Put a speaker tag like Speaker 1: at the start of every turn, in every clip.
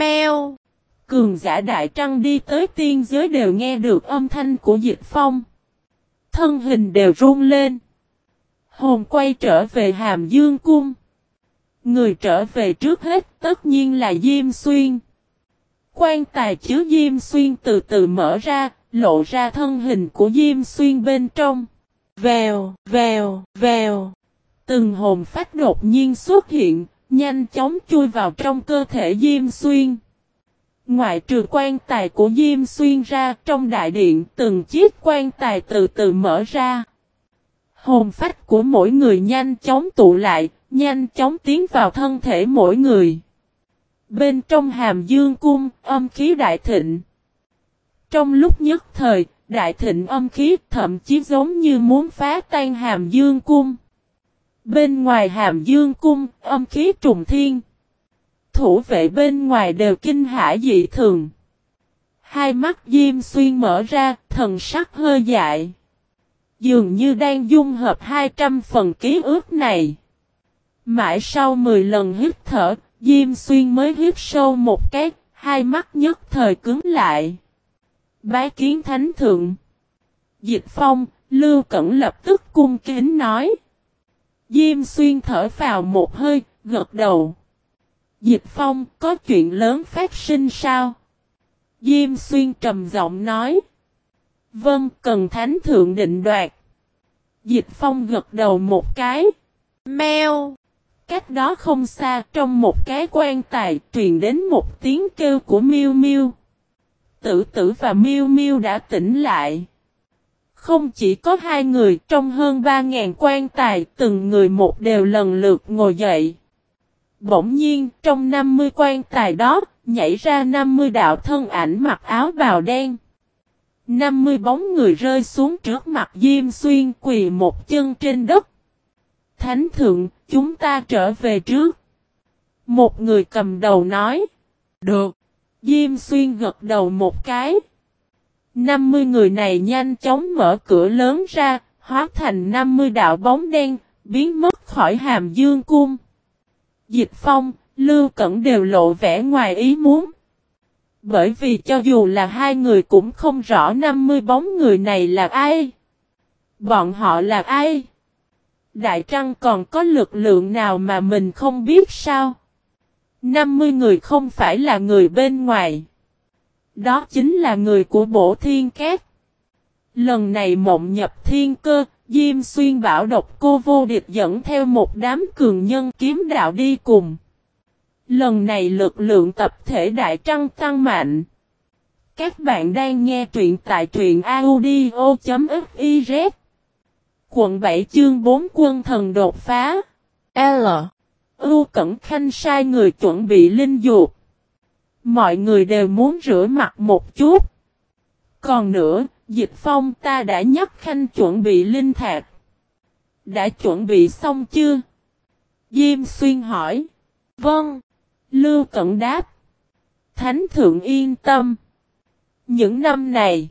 Speaker 1: Mèo. Cường giả đại trăng đi tới tiên giới đều nghe được âm thanh của dịch phong. Thân hình đều run lên. Hồn quay trở về hàm dương cung. Người trở về trước hết tất nhiên là Diêm Xuyên. Quan tài chứa Diêm Xuyên từ từ mở ra, lộ ra thân hình của Diêm Xuyên bên trong. Vèo, vèo, vèo. Từng hồn phách đột nhiên xuất hiện, nhanh chóng chui vào trong cơ thể Diêm Xuyên. Ngoại trừ quan tài của Diêm Xuyên ra trong đại điện từng chiếc quan tài từ từ mở ra. Hồn phách của mỗi người nhanh chóng tụ lại, nhanh chóng tiến vào thân thể mỗi người. Bên trong hàm dương cung, âm khí đại thịnh. Trong lúc nhất thời, đại thịnh âm khí thậm chí giống như muốn phá tan hàm dương cung. Bên ngoài hàm dương cung, âm khí trùng thiên. Thủ vệ bên ngoài đều kinh hãi dị thường. Hai mắt Diêm Xuyên mở ra, thần sắc hơi dại. Dường như đang dung hợp 200 phần ký ức này. Mãi sau 10 lần hít thở, Diêm Xuyên mới hít sâu một cái, hai mắt nhất thời cứng lại. Bái kiến thánh thượng. Dịch phong, Lưu Cẩn lập tức cung kính nói. Diêm Xuyên thở vào một hơi, gật đầu. Dịch phong, có chuyện lớn phát sinh sao? Diêm Xuyên trầm giọng nói. Vâng, cần thánh thượng định đoạt. Dịch phong gật đầu một cái. Mèo. Cách đó không xa, trong một cái quan tài truyền đến một tiếng kêu của miêu miêu. Tử tử và miêu miêu đã tỉnh lại. Không chỉ có hai người, trong hơn ba ngàn quan tài, từng người một đều lần lượt ngồi dậy. Bỗng nhiên, trong 50 quan tài đó, nhảy ra 50 đạo thân ảnh mặc áo bào đen. 50 bóng người rơi xuống trước mặt Diêm Xuyên quỳ một chân trên đất. Thánh thượng, chúng ta trở về trước. Một người cầm đầu nói. Được. Diêm Xuyên gật đầu một cái. 50 người này nhanh chóng mở cửa lớn ra, hóa thành 50 đạo bóng đen, biến mất khỏi hàm dương cung. Dịch Phong, Lưu Cẩn đều lộ vẻ ngoài ý muốn. Bởi vì cho dù là hai người cũng không rõ 50 bóng người này là ai. Bọn họ là ai? Đại Trăng còn có lực lượng nào mà mình không biết sao? 50 người không phải là người bên ngoài. Đó chính là người của bổ thiên két. Lần này mộng nhập thiên cơ, Diêm xuyên bảo độc cô vô địch dẫn theo một đám cường nhân kiếm đạo đi cùng. Lần này lực lượng tập thể đại trăng tăng mạnh. Các bạn đang nghe truyện tại truyện audio.fiz. Quận 7 chương 4 quân thần đột phá. L. U Cẩn Khanh sai người chuẩn bị linh dục. Mọi người đều muốn rửa mặt một chút. Còn nữa, Dịch Phong ta đã nhắc Khanh chuẩn bị linh thạc. Đã chuẩn bị xong chưa? Diêm Xuyên hỏi. Vâng. Lưu Cẩn đáp. Thánh thượng yên tâm. Những năm này,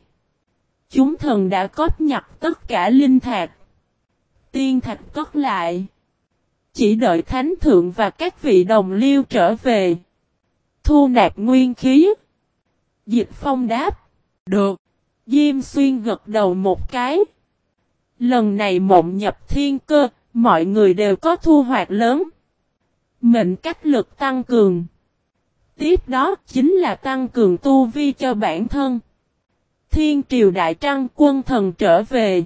Speaker 1: chúng thần đã cóp nhặt tất cả linh thạc. Tiên thạch cất lại. Chỉ đợi thánh thượng và các vị đồng liêu trở về. Thu nạp nguyên khí. Dịch phong đáp. Được. Diêm xuyên gật đầu một cái. Lần này mộng nhập thiên cơ, mọi người đều có thu hoạch lớn. Mệnh cách lực tăng cường. Tiếp đó chính là tăng cường tu vi cho bản thân. Thiên triều đại trăng quân thần trở về.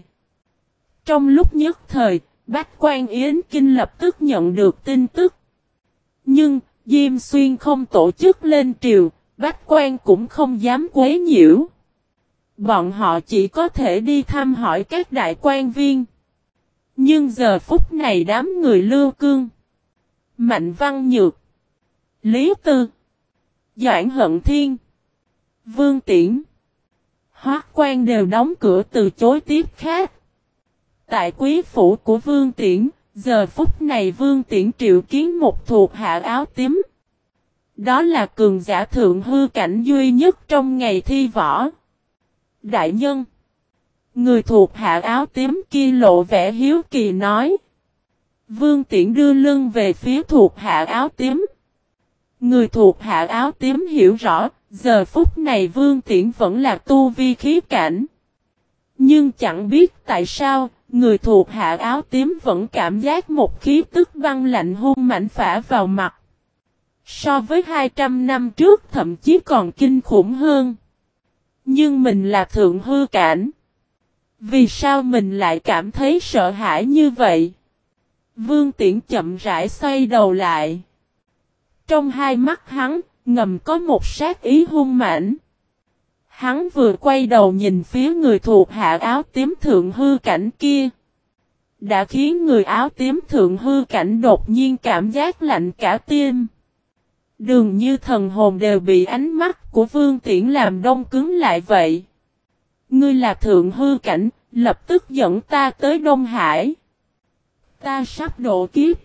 Speaker 1: Trong lúc nhất thời, Bách quan Yến Kinh lập tức nhận được tin tức. Nhưng, Diêm Xuyên không tổ chức lên triều, Bách quan cũng không dám quấy nhiễu. Bọn họ chỉ có thể đi thăm hỏi các đại quan viên. Nhưng giờ phút này đám người lưu cương. Mạnh Văn Nhược. Lý Tư. Doãn Hận Thiên. Vương Tiễn. Hoác quan đều đóng cửa từ chối tiếp khác. Tại quý phủ của Vương Tiễn, giờ phút này Vương Tiễn triệu kiến một thuộc hạ áo tím. Đó là cường giả thượng hư cảnh duy nhất trong ngày thi võ. Đại nhân. Người thuộc hạ áo tím kia lộ vẻ hiếu kỳ nói. Vương Tiễn đưa lưng về phía thuộc hạ áo tím. Người thuộc hạ áo tím hiểu rõ, giờ phút này Vương Tiễn vẫn là tu vi khí cảnh. Nhưng chẳng biết tại sao, người thuộc hạ áo tím vẫn cảm giác một khí tức băng lạnh hung mạnh phả vào mặt. So với 200 năm trước thậm chí còn kinh khủng hơn. Nhưng mình là thượng hư cảnh. Vì sao mình lại cảm thấy sợ hãi như vậy? Vương Tiễn chậm rãi xoay đầu lại. Trong hai mắt hắn, ngầm có một sát ý hung mãnh. Hắn vừa quay đầu nhìn phía người thuộc hạ áo tím thượng hư cảnh kia. Đã khiến người áo tím thượng hư cảnh đột nhiên cảm giác lạnh cả tim. Đường như thần hồn đều bị ánh mắt của Vương Tiễn làm đông cứng lại vậy. Ngươi là thượng hư cảnh, lập tức dẫn ta tới Đông Hải. Ta sắp độ kiếp.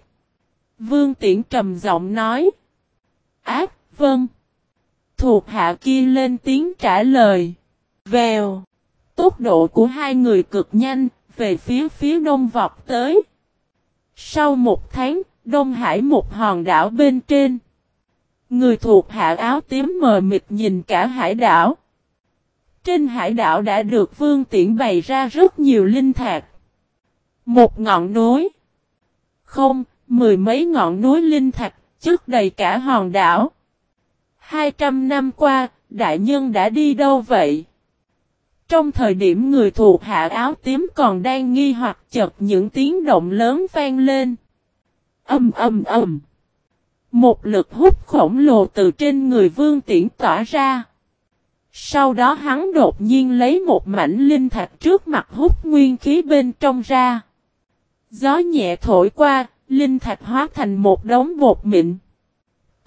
Speaker 1: Vương Tiễn trầm giọng nói. Ác, vâng. Thuộc hạ kia lên tiếng trả lời. Vèo. Tốc độ của hai người cực nhanh, về phía phía đông vọt tới. Sau một tháng, Đông Hải một hòn đảo bên trên. Người thuộc hạ áo tím mờ mịt nhìn cả hải đảo. Trên hải đảo đã được vương tiễn bày ra rất nhiều linh thạch. Một ngọn núi. Không, mười mấy ngọn núi linh thạch, chất đầy cả hòn đảo. Hai trăm năm qua, đại nhân đã đi đâu vậy? Trong thời điểm người thuộc hạ áo tím còn đang nghi hoặc chợt những tiếng động lớn vang lên. Âm âm âm. Một lực hút khổng lồ từ trên người vương tiễn tỏa ra. Sau đó hắn đột nhiên lấy một mảnh linh thạch trước mặt hút nguyên khí bên trong ra. Gió nhẹ thổi qua, linh thạch hóa thành một đống bột mịn.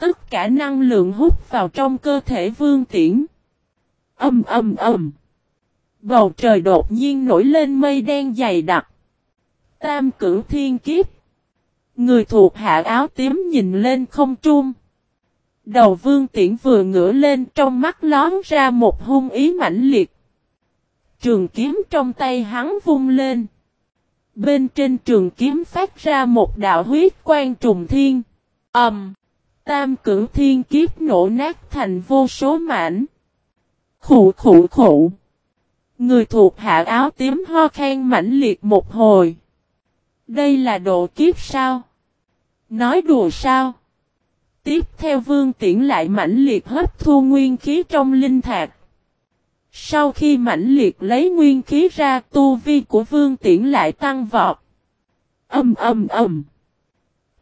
Speaker 1: Tất cả năng lượng hút vào trong cơ thể vương tiễn. Âm âm âm. Bầu trời đột nhiên nổi lên mây đen dày đặc. Tam cửu thiên kiếp. Người thuộc hạ áo tím nhìn lên không trung. Đầu vương tiễn vừa ngửa lên trong mắt lón ra một hung ý mãnh liệt. Trường kiếm trong tay hắn vung lên. Bên trên trường kiếm phát ra một đạo huyết quang trùng thiên. Ẩm. Um, tam cửu thiên kiếp nổ nát thành vô số mảnh. Khủ khủ khủ. Người thuộc hạ áo tím ho khen mãnh liệt một hồi. Đây là độ kiếp sao? Nói đùa sao? Tiếp theo vương tiễn lại mãnh liệt hấp thu nguyên khí trong linh thạch. Sau khi mãnh liệt lấy nguyên khí ra, tu vi của vương tiễn lại tăng vọt. Âm âm âm.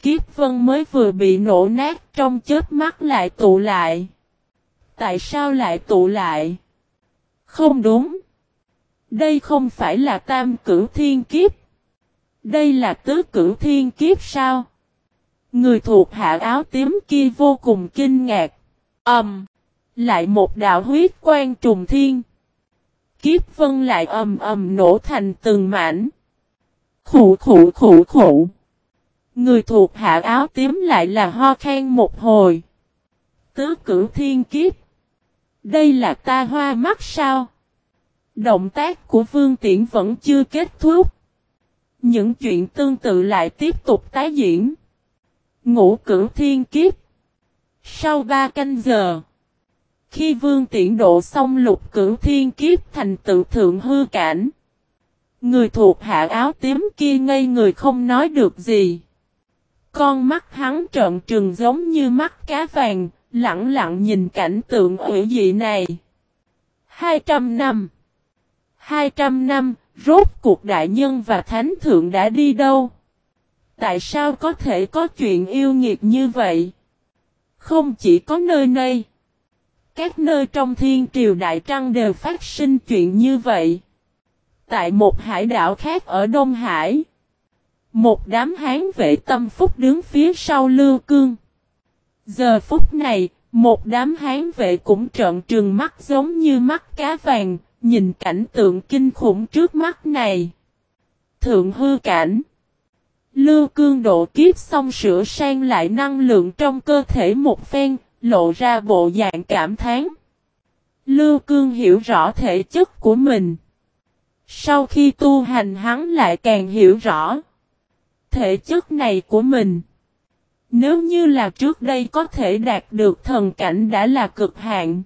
Speaker 1: Kiếp vân mới vừa bị nổ nát trong chết mắt lại tụ lại. Tại sao lại tụ lại? Không đúng. Đây không phải là tam cửu thiên kiếp. Đây là tứ cửu thiên kiếp sao? Người thuộc hạ áo tím kia vô cùng kinh ngạc. Ầm. Um, lại một đạo huyết quan trùng thiên. Kiếp vân lại ầm ầm nổ thành từng mảnh. Khủ khủ khủ khủ. Người thuộc hạ áo tím lại là ho khen một hồi. Tứ cửu thiên kiếp. Đây là ta hoa mắt sao? Động tác của Vương Tiễn vẫn chưa kết thúc. Những chuyện tương tự lại tiếp tục tái diễn. Ngũ cửu thiên kiếp. Sau ba canh giờ. Khi Vương Tiễn độ xong lục cửu thiên kiếp thành tự thượng hư cảnh. Người thuộc hạ áo tím kia ngây người không nói được gì. Con mắt hắn trợn trừng giống như mắt cá vàng, lặng lặng nhìn cảnh tượng ủy dị này. 200 năm 200 năm, rốt cuộc đại nhân và thánh thượng đã đi đâu? Tại sao có thể có chuyện yêu nghiệt như vậy? Không chỉ có nơi này. Các nơi trong thiên triều Đại Trăng đều phát sinh chuyện như vậy. Tại một hải đảo khác ở Đông Hải. Một đám hán vệ tâm phúc đứng phía sau lưu cương. Giờ phút này, một đám hán vệ cũng trợn trừng mắt giống như mắt cá vàng, nhìn cảnh tượng kinh khủng trước mắt này. Thượng hư cảnh. Lưu cương độ kiếp xong sửa sang lại năng lượng trong cơ thể một phen, lộ ra bộ dạng cảm thán. Lưu cương hiểu rõ thể chất của mình. Sau khi tu hành hắn lại càng hiểu rõ. Thể chất này của mình. Nếu như là trước đây có thể đạt được thần cảnh đã là cực hạn.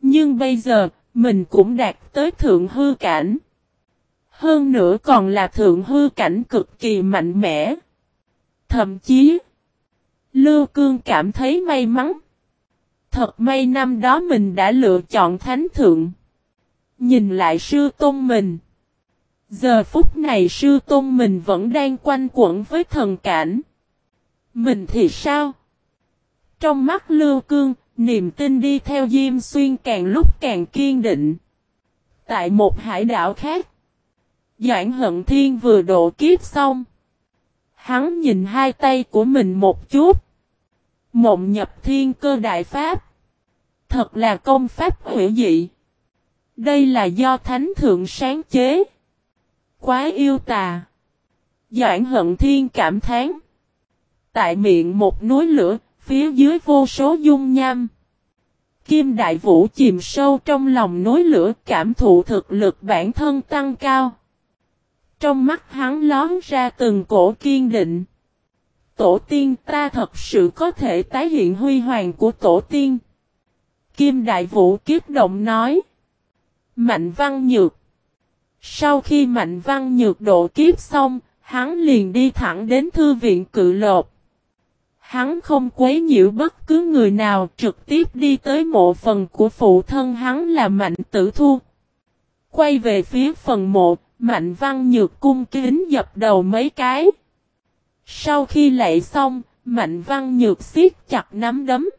Speaker 1: Nhưng bây giờ, mình cũng đạt tới thượng hư cảnh. Hơn nữa còn là thượng hư cảnh cực kỳ mạnh mẽ. Thậm chí, Lưu Cương cảm thấy may mắn. Thật may năm đó mình đã lựa chọn thánh thượng. Nhìn lại sư tôn mình. Giờ phút này sư tôn mình vẫn đang quanh quẩn với thần cảnh. Mình thì sao? Trong mắt Lưu Cương, niềm tin đi theo Diêm Xuyên càng lúc càng kiên định. Tại một hải đảo khác, Doãn Hận Thiên vừa độ kiếp xong. Hắn nhìn hai tay của mình một chút. Mộng nhập thiên cơ đại pháp. Thật là công pháp hữu dị. Đây là do Thánh Thượng sáng chế. Quá yêu tà. Doãn hận thiên cảm thán. Tại miệng một núi lửa, phía dưới vô số dung nham. Kim Đại Vũ chìm sâu trong lòng núi lửa cảm thụ thực lực bản thân tăng cao. Trong mắt hắn lón ra từng cổ kiên định. Tổ tiên ta thật sự có thể tái hiện huy hoàng của tổ tiên. Kim Đại Vũ kiếp động nói. Mạnh Văn Nhược. Sau khi Mạnh Văn Nhược độ kiếp xong, hắn liền đi thẳng đến thư viện cự lột. Hắn không quấy nhiễu bất cứ người nào trực tiếp đi tới mộ phần của phụ thân hắn là Mạnh Tử Thu. Quay về phía phần mộ, Mạnh Văn Nhược cung kính dập đầu mấy cái. Sau khi lạy xong, Mạnh Văn Nhược siết chặt nắm đấm.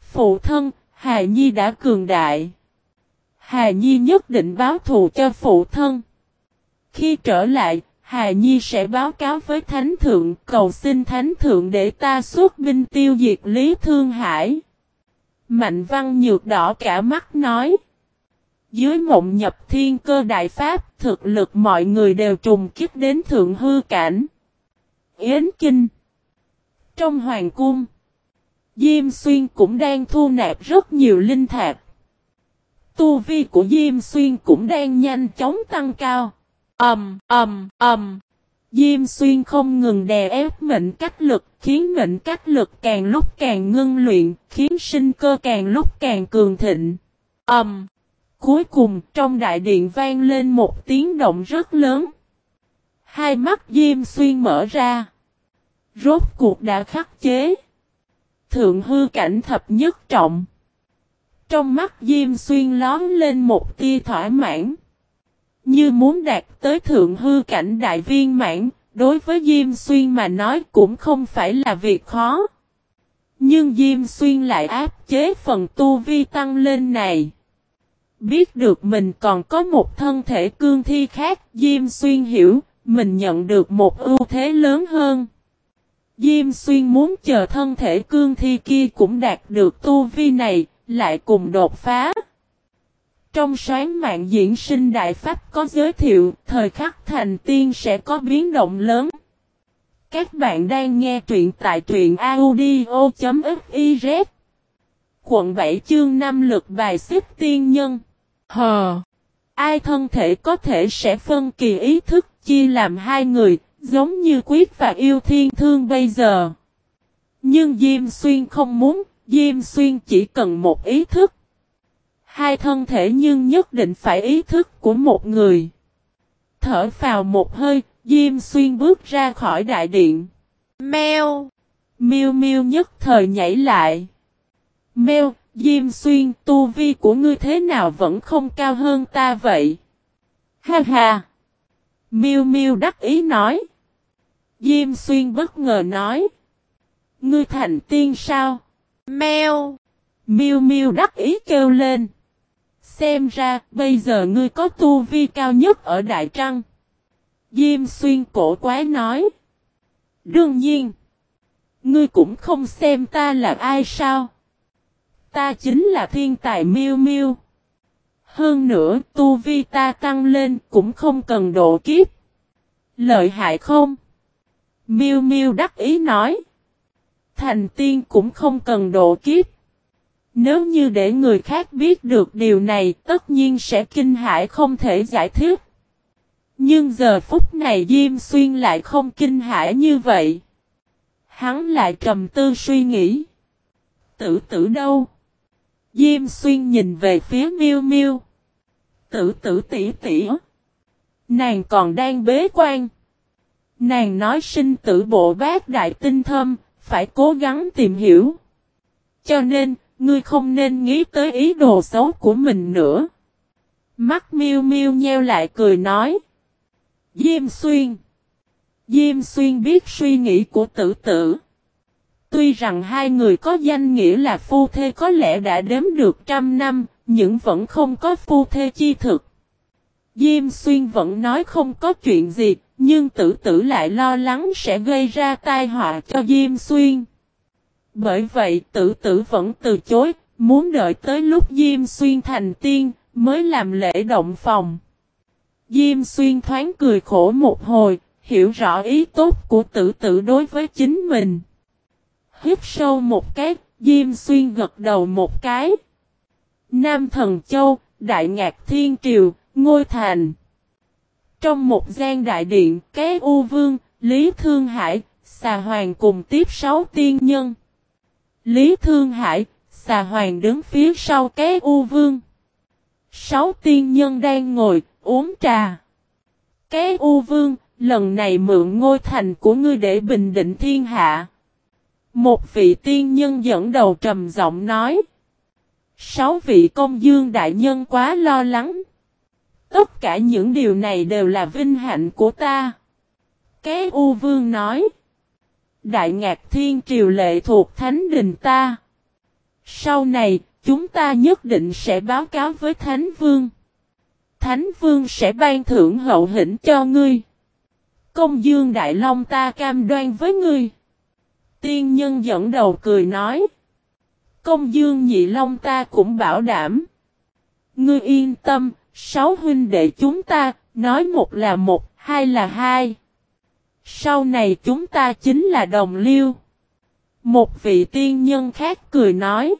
Speaker 1: Phụ thân, Hà Nhi đã cường đại. Hà Nhi nhất định báo thù cho phụ thân. Khi trở lại, Hà Nhi sẽ báo cáo với Thánh Thượng cầu xin Thánh Thượng để ta xuất binh tiêu diệt Lý Thương Hải. Mạnh văn nhược đỏ cả mắt nói. Dưới mộng nhập thiên cơ đại pháp, thực lực mọi người đều trùng kích đến thượng hư cảnh. Yến Kinh Trong hoàng cung, Diêm Xuyên cũng đang thu nạp rất nhiều linh thạch. Tu vi của Diêm Xuyên cũng đang nhanh chóng tăng cao. Ầm, ầm, ầm. Diêm Xuyên không ngừng đè ép mệnh cách lực, khiến mệnh cách lực càng lúc càng ngưng luyện, khiến sinh cơ càng lúc càng cường thịnh. Ầm. Cuối cùng, trong đại điện vang lên một tiếng động rất lớn. Hai mắt Diêm Xuyên mở ra. Rốt cuộc đã khắc chế. Thượng hư cảnh thập nhất trọng. Trong mắt Diêm Xuyên lón lên một tia thỏa mãn. Như muốn đạt tới thượng hư cảnh đại viên mãn, đối với Diêm Xuyên mà nói cũng không phải là việc khó. Nhưng Diêm Xuyên lại áp chế phần tu vi tăng lên này. Biết được mình còn có một thân thể cương thi khác, Diêm Xuyên hiểu, mình nhận được một ưu thế lớn hơn. Diêm Xuyên muốn chờ thân thể cương thi kia cũng đạt được tu vi này, lại cùng đột phá. Trong sáng mạng diễn sinh đại pháp có giới thiệu, thời khắc thành tiên sẽ có biến động lớn. Các bạn đang nghe truyện tại truyện audio.fiz Quận 7 chương 5 lực bài xếp tiên nhân Hờ Ai thân thể có thể sẽ phân kỳ ý thức chia làm hai người, giống như quyết và yêu thiên thương bây giờ. Nhưng Diêm Xuyên không muốn, Diêm Xuyên chỉ cần một ý thức. Hai thân thể nhưng nhất định phải ý thức của một người. Thở vào một hơi, Diêm Xuyên bước ra khỏi đại điện. Mèo! Miêu miêu nhất thời nhảy lại. Mèo, Diêm Xuyên, tu vi của ngươi thế nào vẫn không cao hơn ta vậy? Ha ha! Miêu miêu đắc ý nói. Diêm Xuyên bất ngờ nói. Ngươi thành tiên sao? Mèo! Miu Miu đắc ý kêu lên. Xem ra, bây giờ ngươi có tu vi cao nhất ở Đại Trăng. Diêm xuyên cổ quái nói. Đương nhiên. Ngươi cũng không xem ta là ai sao. Ta chính là thiên tài Miu Miu. Hơn nữa, tu vi ta tăng lên cũng không cần độ kiếp. Lợi hại không? Miu Miu đắc ý nói. Thành tiên cũng không cần độ kiếp. Nếu như để người khác biết được điều này tất nhiên sẽ kinh hãi không thể giải thích. Nhưng giờ phút này Diêm Xuyên lại không kinh hãi như vậy. Hắn lại trầm tư suy nghĩ. Tử tử đâu? Diêm xuyên nhìn về phía miêu miêu. Tử tử tỉ tỉ. Nàng còn đang bế quan. Nàng nói sinh tử bộ bác đại tinh thâm, phải cố gắng tìm hiểu. Cho nên, ngươi không nên nghĩ tới ý đồ xấu của mình nữa. Mắt miêu miêu nheo lại cười nói. Diêm xuyên. Diêm xuyên biết suy nghĩ của tử tử. Tuy rằng hai người có danh nghĩa là phu thê có lẽ đã đếm được trăm năm, nhưng vẫn không có phu thê chi thực. Diêm xuyên vẫn nói không có chuyện gì, nhưng tử tử lại lo lắng sẽ gây ra tai họa cho Diêm xuyên. Bởi vậy tử tử vẫn từ chối, muốn đợi tới lúc Diêm xuyên thành tiên, mới làm lễ động phòng. Diêm xuyên thoáng cười khổ một hồi, hiểu rõ ý tốt của tử tử đối với chính mình. Hít sâu một cái, Diêm xuyên gật đầu một cái. Nam Thần Châu, Đại Ngạc Thiên Triều, Ngôi Thành. Trong một gian đại điện, cái U Vương, Lý Thương Hải, Xà Hoàng cùng tiếp sáu tiên nhân. Lý Thương Hải, Xà Hoàng đứng phía sau cái U Vương. Sáu tiên nhân đang ngồi, uống trà. Cái U Vương, lần này mượn ngôi thành của ngươi để bình định thiên hạ. Một vị tiên nhân dẫn đầu trầm giọng nói. Sáu vị công dương đại nhân quá lo lắng. Tất cả những điều này đều là vinh hạnh của ta. Cái U Vương nói. Đại ngạc thiên triều lệ thuộc thánh đình ta. Sau này, chúng ta nhất định sẽ báo cáo với Thánh Vương. Thánh Vương sẽ ban thưởng hậu hĩnh cho ngươi. Công dương Đại Long ta cam đoan với ngươi. Tiên nhân dẫn đầu cười nói. Công dương nhị long ta cũng bảo đảm. Ngươi yên tâm, sáu huynh đệ chúng ta, nói một là một, hai là hai. Sau này chúng ta chính là đồng liêu. Một vị tiên nhân khác cười nói.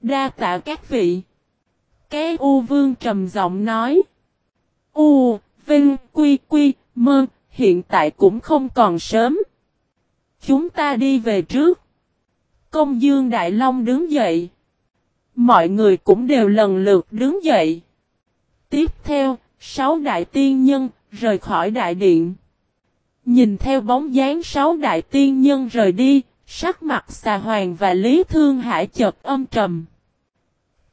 Speaker 1: Đa tạ các vị. Cái U Vương trầm giọng nói. U, Vinh, Quy, Quy, Mơ, hiện tại cũng không còn sớm. Chúng ta đi về trước. Công Dương Đại Long đứng dậy. Mọi người cũng đều lần lượt đứng dậy. Tiếp theo, sáu đại tiên nhân rời khỏi đại điện. Nhìn theo bóng dáng sáu đại tiên nhân rời đi, sắc mặt xà hoàng và Lý Thương Hải chợt âm trầm.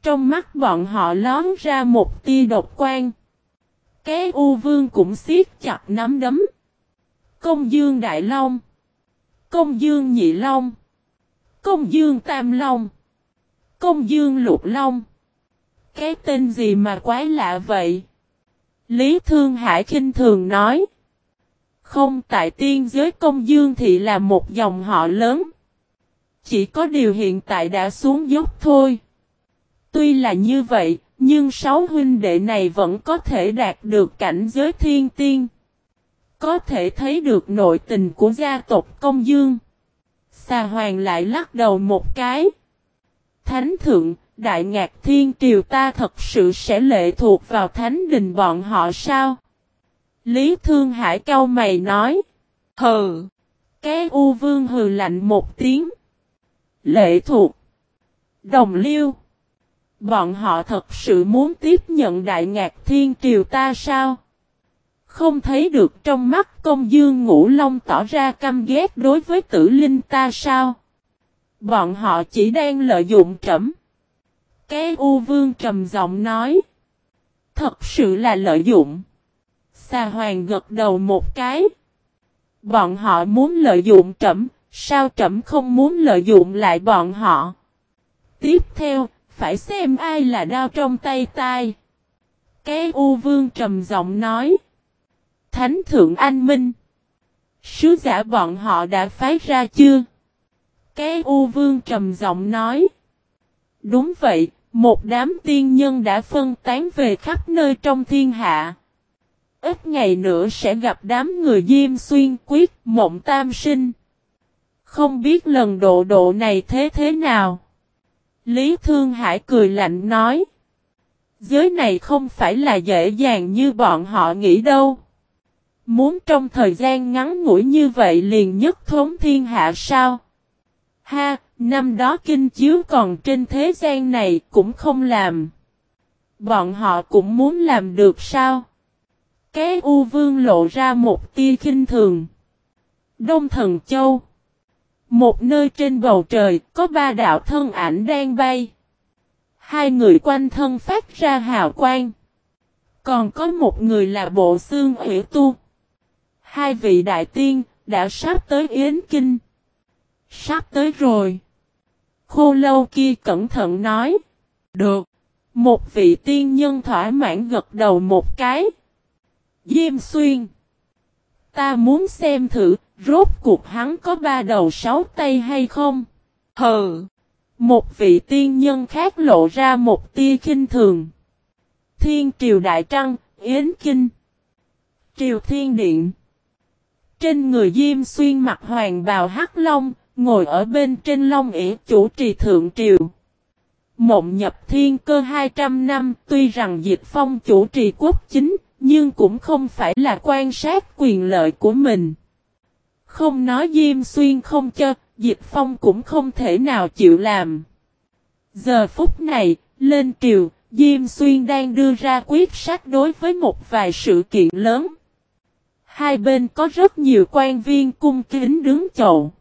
Speaker 1: Trong mắt bọn họ lón ra một tia độc quan. Cái U Vương cũng siết chặt nắm đấm. Công Dương Đại Long Công Dương Nhị Long Công Dương Tam Long Công Dương Lục Long cái tên gì mà quái lạ vậy? Lý Thương Hải kinh thường nói Không tại tiên giới công dương thì là một dòng họ lớn Chỉ có điều hiện tại đã xuống dốc thôi Tuy là như vậy, nhưng sáu huynh đệ này vẫn có thể đạt được cảnh giới thiên tiên. Có thể thấy được nội tình của gia tộc công dương. Xà hoàng lại lắc đầu một cái. Thánh thượng, đại ngạc thiên triều ta thật sự sẽ lệ thuộc vào thánh đình bọn họ sao? Lý Thương Hải cao mày nói. Hừ. Cái U Vương hừ lạnh một tiếng. Lệ thuộc. Đồng liêu. Bọn họ thật sự muốn tiếp nhận đại ngạc thiên triều ta sao? Không thấy được trong mắt công dương ngũ long tỏ ra căm ghét đối với tử linh ta sao? Bọn họ chỉ đang lợi dụng trẫm. Cái U Vương trầm giọng nói. Thật sự là lợi dụng. Xà hoàng gật đầu một cái. Bọn họ muốn lợi dụng trẫm, sao trẫm không muốn lợi dụng lại bọn họ? Tiếp theo, phải xem ai là đao trong tay tai. Cái U Vương trầm giọng nói. Thánh thượng anh minh. Sứ giả bọn họ đã phái ra chưa? Cái U Vương trầm giọng nói. Đúng vậy, một đám tiên nhân đã phân tán về khắp nơi trong thiên hạ. Ít ngày nữa sẽ gặp đám người Diêm Xuyên Quyết, Mộng Tam Sinh. Không biết lần độ độ này thế thế nào? Lý Thương Hải cười lạnh nói. Giới này không phải là dễ dàng như bọn họ nghĩ đâu. Muốn trong thời gian ngắn ngủi như vậy liền nhất thống thiên hạ sao? Ha, năm đó kinh chiếu còn trên thế gian này cũng không làm. Bọn họ cũng muốn làm được sao? Cái U Vương lộ ra một tia kinh thường. Đông Thần Châu Một nơi trên bầu trời có ba đạo thân ảnh đang bay. Hai người quanh thân phát ra hào quang. Còn có một người là bộ xương ủy tu. Hai vị đại tiên đã sắp tới Yến Kinh. Sắp tới rồi. Khô lâu kia cẩn thận nói. Được. Một vị tiên nhân thỏa mãn gật đầu một cái. Diêm xuyên. Ta muốn xem thử, rốt cuộc hắn có ba đầu sáu tay hay không? Hừ. Một vị tiên nhân khác lộ ra một tia kinh thường. Thiên triều đại trăng, yến kinh. Triều thiên điện. Trên người Diêm xuyên mặc hoàng bào hắc long, ngồi ở bên trên long ỉ chủ trì thượng triều. Mộng nhập thiên cơ 200 năm, tuy rằng Diệt Phong chủ trì quốc chính, nhưng cũng không phải là quan sát quyền lợi của mình. Không nói Diêm Xuyên không cho, Diệt Phong cũng không thể nào chịu làm. Giờ phút này, lên triều, Diêm Xuyên đang đưa ra quyết sách đối với một vài sự kiện lớn. Hai bên có rất nhiều quan viên cung kính đứng chậu.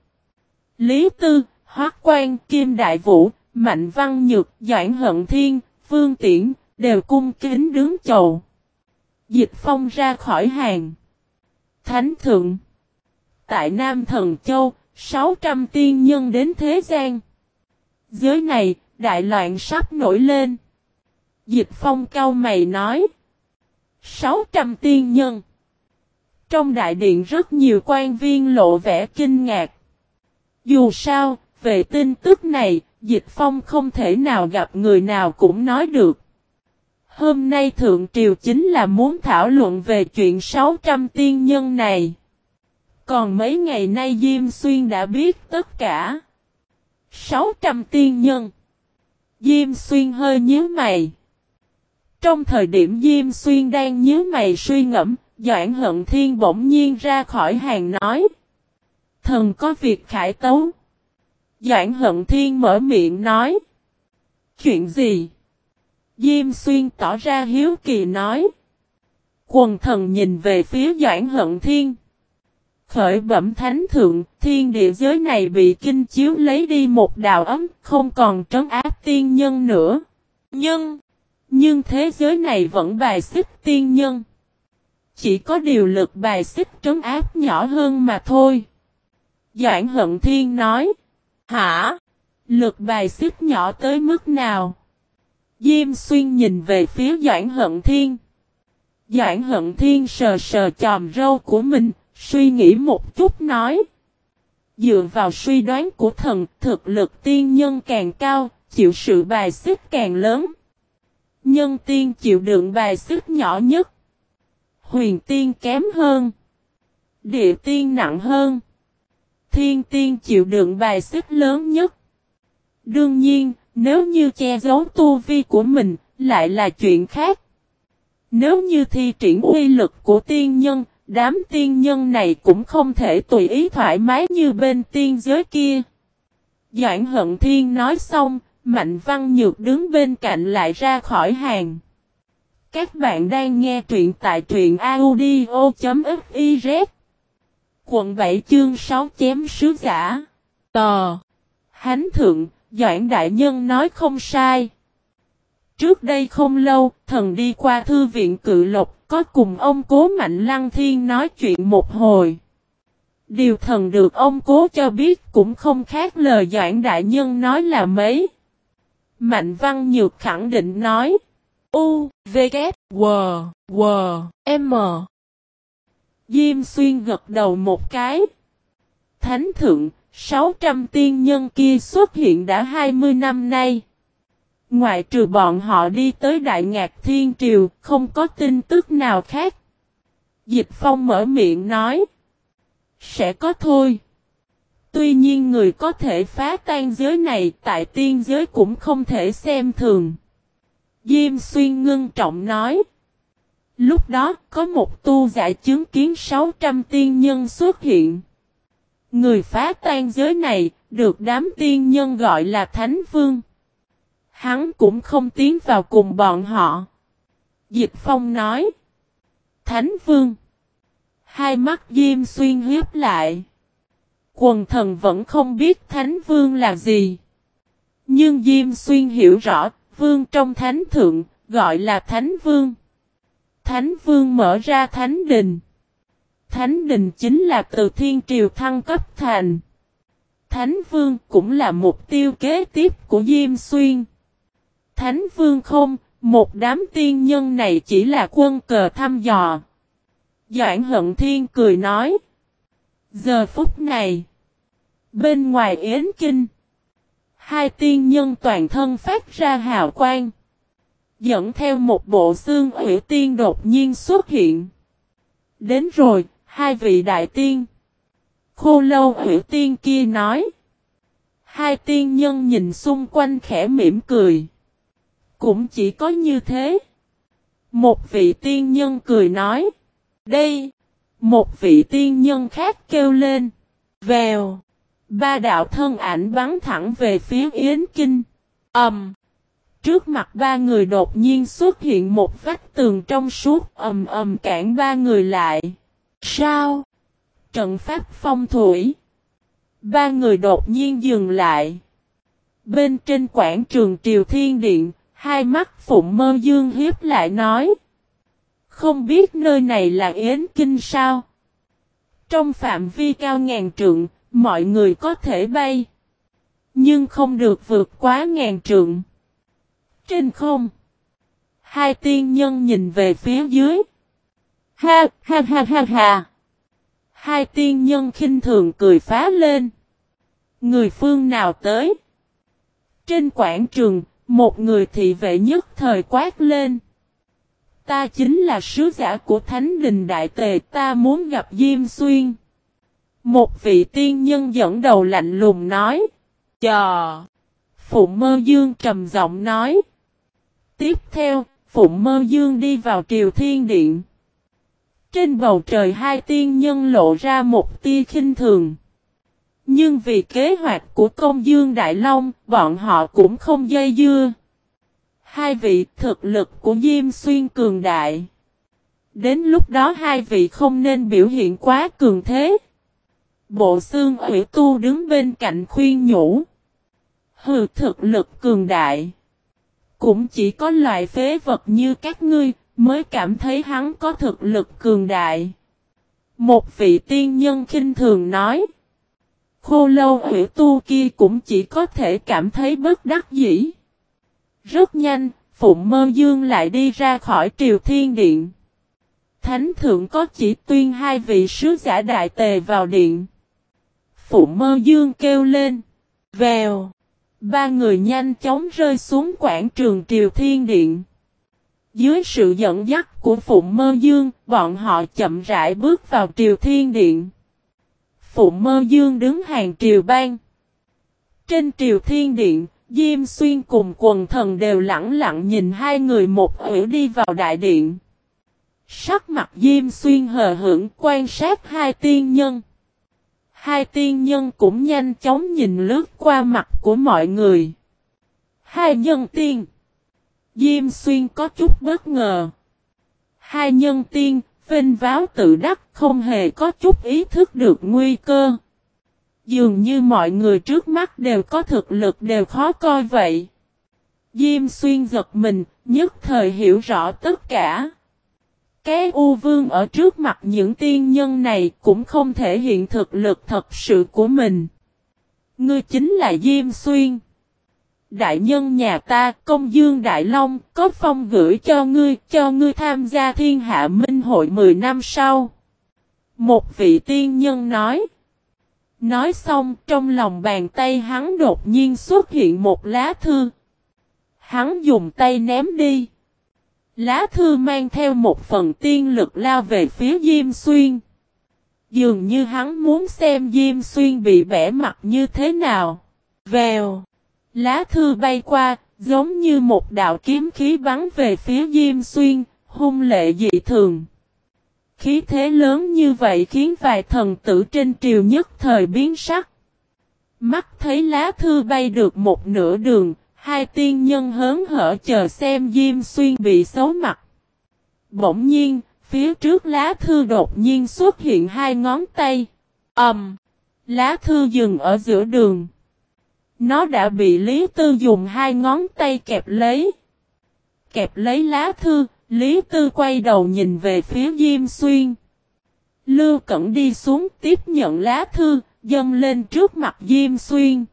Speaker 1: Lý Tư, Hoác Quan, Kim Đại Vũ, Mạnh Văn Nhược, Doãn Hận Thiên, Phương Tiễn, đều cung kính đứng chầu. Dịch phong ra khỏi hàng. Thánh Thượng Tại Nam Thần Châu, 600 tiên nhân đến thế gian. Giới này, đại loạn sắp nổi lên. Dịch phong cao mày nói. 600 tiên nhân. Trong đại điện rất nhiều quan viên lộ vẻ kinh ngạc. Dù sao, về tin tức này, Dịch Phong không thể nào gặp người nào cũng nói được. Hôm nay Thượng Triều chính là muốn thảo luận về chuyện 600 tiên nhân này. Còn mấy ngày nay Diêm Xuyên đã biết tất cả. 600 tiên nhân. Diêm Xuyên hơi nhíu mày. Trong thời điểm Diêm Xuyên đang nhíu mày suy ngẫm, Doãn Hận Thiên bỗng nhiên ra khỏi hàng nói. Thần có việc khải tấu. Doãn hận thiên mở miệng nói. Chuyện gì? Diêm xuyên tỏ ra hiếu kỳ nói. Quần thần nhìn về phía Doãn hận thiên. Khởi bẩm thánh thượng, thiên địa giới này bị kinh chiếu lấy đi một đạo ấm, không còn trấn áp tiên nhân nữa. Nhưng, nhưng thế giới này vẫn bài xích tiên nhân. Chỉ có điều lực bài xích trấn áp nhỏ hơn mà thôi. Doãn hận thiên nói. Hả? Lực bài xích nhỏ tới mức nào? Diêm xuyên nhìn về phía Doãn Hận Thiên. Doãn Hận Thiên sờ sờ chòm râu của mình, suy nghĩ một chút nói. Dựa vào suy đoán của thần, thực lực tiên nhân càng cao, chịu sự bài xích càng lớn. Nhân tiên chịu đựng bài xích nhỏ nhất. Huyền tiên kém hơn. Địa tiên nặng hơn. Thiên tiên chịu đựng bài xích lớn nhất. Đương nhiên, nếu như che giấu tu vi của mình, lại là chuyện khác. Nếu như thi triển uy lực của tiên nhân, đám tiên nhân này cũng không thể tùy ý thoải mái như bên tiên giới kia. Doãn hận thiên nói xong, Mạnh Văn Nhược đứng bên cạnh lại ra khỏi hàng. Các bạn đang nghe truyện tại truyện audio.fif quận 7 chương 6 chém sứ giả. Tò. Hánh thượng, Doãn Đại Nhân nói không sai. Trước đây không lâu, thần đi qua thư viện cự lộc, có cùng ông cố Mạnh Lăng Thiên nói chuyện một hồi. Điều thần được ông cố cho biết cũng không khác lời Doãn Đại Nhân nói là mấy. Mạnh Văn Nhược khẳng định nói. U, V, K, W, W, M. Diêm xuyên gật đầu một cái. Thánh thượng, 600 tiên nhân kia xuất hiện đã 20 năm nay. Ngoại trừ bọn họ đi tới Đại Ngạc Thiên Triều, không có tin tức nào khác. Dịch Phong mở miệng nói. Sẽ có thôi. Tuy nhiên người có thể phá tan giới này tại tiên giới cũng không thể xem thường. Diêm xuyên ngưng trọng nói. Lúc đó có một tu giả chứng kiến 600 tiên nhân xuất hiện. Người phá tan giới này được đám tiên nhân gọi là Thánh Vương. Hắn cũng không tiến vào cùng bọn họ. Dịch Phong nói. Thánh Vương. Hai mắt Diêm Xuyên hiếp lại. Quần thần vẫn không biết Thánh Vương là gì. Nhưng Diêm Xuyên hiểu rõ, Vương trong Thánh Thượng, gọi là Thánh Vương. Thánh Vương mở ra Thánh Đình. Thánh Đình chính là từ Thiên Triều thăng cấp thành. Thánh Vương cũng là mục tiêu kế tiếp của Diêm Xuyên. Thánh Vương không, một đám tiên nhân này chỉ là quân cờ thăm dò. Doãn Hận Thiên cười nói. Giờ phút này, bên ngoài Yến Kinh, hai tiên nhân toàn thân phát ra hào quang. Dẫn theo một bộ xương hủy tiên đột nhiên xuất hiện. Đến rồi, hai vị đại tiên. Khô lâu hủy tiên kia nói. Hai tiên nhân nhìn xung quanh khẽ mỉm cười. Cũng chỉ có như thế. Một vị tiên nhân cười nói. Đây. Một vị tiên nhân khác kêu lên. Vèo. Ba đạo thân ảnh bắn thẳng về phía Yến Kinh. Ẩm. Um, trước mặt ba người đột nhiên xuất hiện một vách tường trong suốt ầm ầm cản ba người lại. Sao? Trận pháp phong thủy. Ba người đột nhiên dừng lại. Bên trên quảng trường Triều Thiên Điện, hai mắt Phụng Mơ Dương hiếp lại nói. Không biết nơi này là Yến Kinh sao? Trong phạm vi cao ngàn trượng, mọi người có thể bay. Nhưng không được vượt quá ngàn trượng. Trên không. Hai tiên nhân nhìn về phía dưới. Ha ha ha ha ha. Hai tiên nhân khinh thường cười phá lên. Người phương nào tới? Trên quảng trường, một người thị vệ nhất thời quát lên. Ta chính là sứ giả của Thánh Đình Đại Tề ta muốn gặp Diêm Xuyên. Một vị tiên nhân dẫn đầu lạnh lùng nói. Chờ. phụ Mơ Dương trầm giọng nói. Tiếp theo, Phụng Mơ Dương đi vào Triều Thiên Điện. Trên bầu trời hai tiên nhân lộ ra một tia khinh thường. Nhưng vì kế hoạch của công dương Đại Long, bọn họ cũng không dây dưa. Hai vị thực lực của Diêm Xuyên cường đại. Đến lúc đó hai vị không nên biểu hiện quá cường thế. Bộ xương ủy tu đứng bên cạnh khuyên nhủ. Hừ thực lực cường đại. Cũng chỉ có loại phế vật như các ngươi mới cảm thấy hắn có thực lực cường đại. Một vị tiên nhân khinh thường nói. Khô lâu ủy tu kia cũng chỉ có thể cảm thấy bất đắc dĩ. Rất nhanh, Phụng Mơ Dương lại đi ra khỏi Triều Thiên Điện. Thánh thượng có chỉ tuyên hai vị sứ giả đại tề vào điện. Phụng Mơ Dương kêu lên. Vèo. Ba người nhanh chóng rơi xuống quảng trường Triều Thiên Điện. Dưới sự dẫn dắt của Phụng Mơ Dương, bọn họ chậm rãi bước vào Triều Thiên Điện. Phụng Mơ Dương đứng hàng Triều Ban. Trên Triều Thiên Điện, Diêm Xuyên cùng quần thần đều lặng lặng nhìn hai người một hữu đi vào đại điện. Sắc mặt Diêm Xuyên hờ hững quan sát hai tiên nhân. Hai tiên nhân cũng nhanh chóng nhìn lướt qua mặt của mọi người. Hai nhân tiên. Diêm xuyên có chút bất ngờ. Hai nhân tiên, vinh váo tự đắc không hề có chút ý thức được nguy cơ. Dường như mọi người trước mắt đều có thực lực đều khó coi vậy. Diêm xuyên giật mình, nhất thời hiểu rõ tất cả. Cái U Vương ở trước mặt những tiên nhân này cũng không thể hiện thực lực thật sự của mình. Ngươi chính là Diêm Xuyên. Đại nhân nhà ta, công dương Đại Long, có phong gửi cho ngươi, cho ngươi tham gia thiên hạ minh hội 10 năm sau. Một vị tiên nhân nói. Nói xong, trong lòng bàn tay hắn đột nhiên xuất hiện một lá thư. Hắn dùng tay ném đi. Lá thư mang theo một phần tiên lực lao về phía Diêm Xuyên. Dường như hắn muốn xem Diêm Xuyên bị bẻ mặt như thế nào. Vèo. Lá thư bay qua, giống như một đạo kiếm khí bắn về phía Diêm Xuyên, hung lệ dị thường. Khí thế lớn như vậy khiến vài thần tử trên triều nhất thời biến sắc. Mắt thấy lá thư bay được một nửa đường, hai tiên nhân hớn hở chờ xem Diêm Xuyên bị xấu mặt. Bỗng nhiên, phía trước lá thư đột nhiên xuất hiện hai ngón tay. ầm, um, Lá thư dừng ở giữa đường. Nó đã bị Lý Tư dùng hai ngón tay kẹp lấy. Kẹp lấy lá thư, Lý Tư quay đầu nhìn về phía Diêm Xuyên. Lưu Cẩn đi xuống tiếp nhận lá thư, dâng lên trước mặt Diêm Xuyên.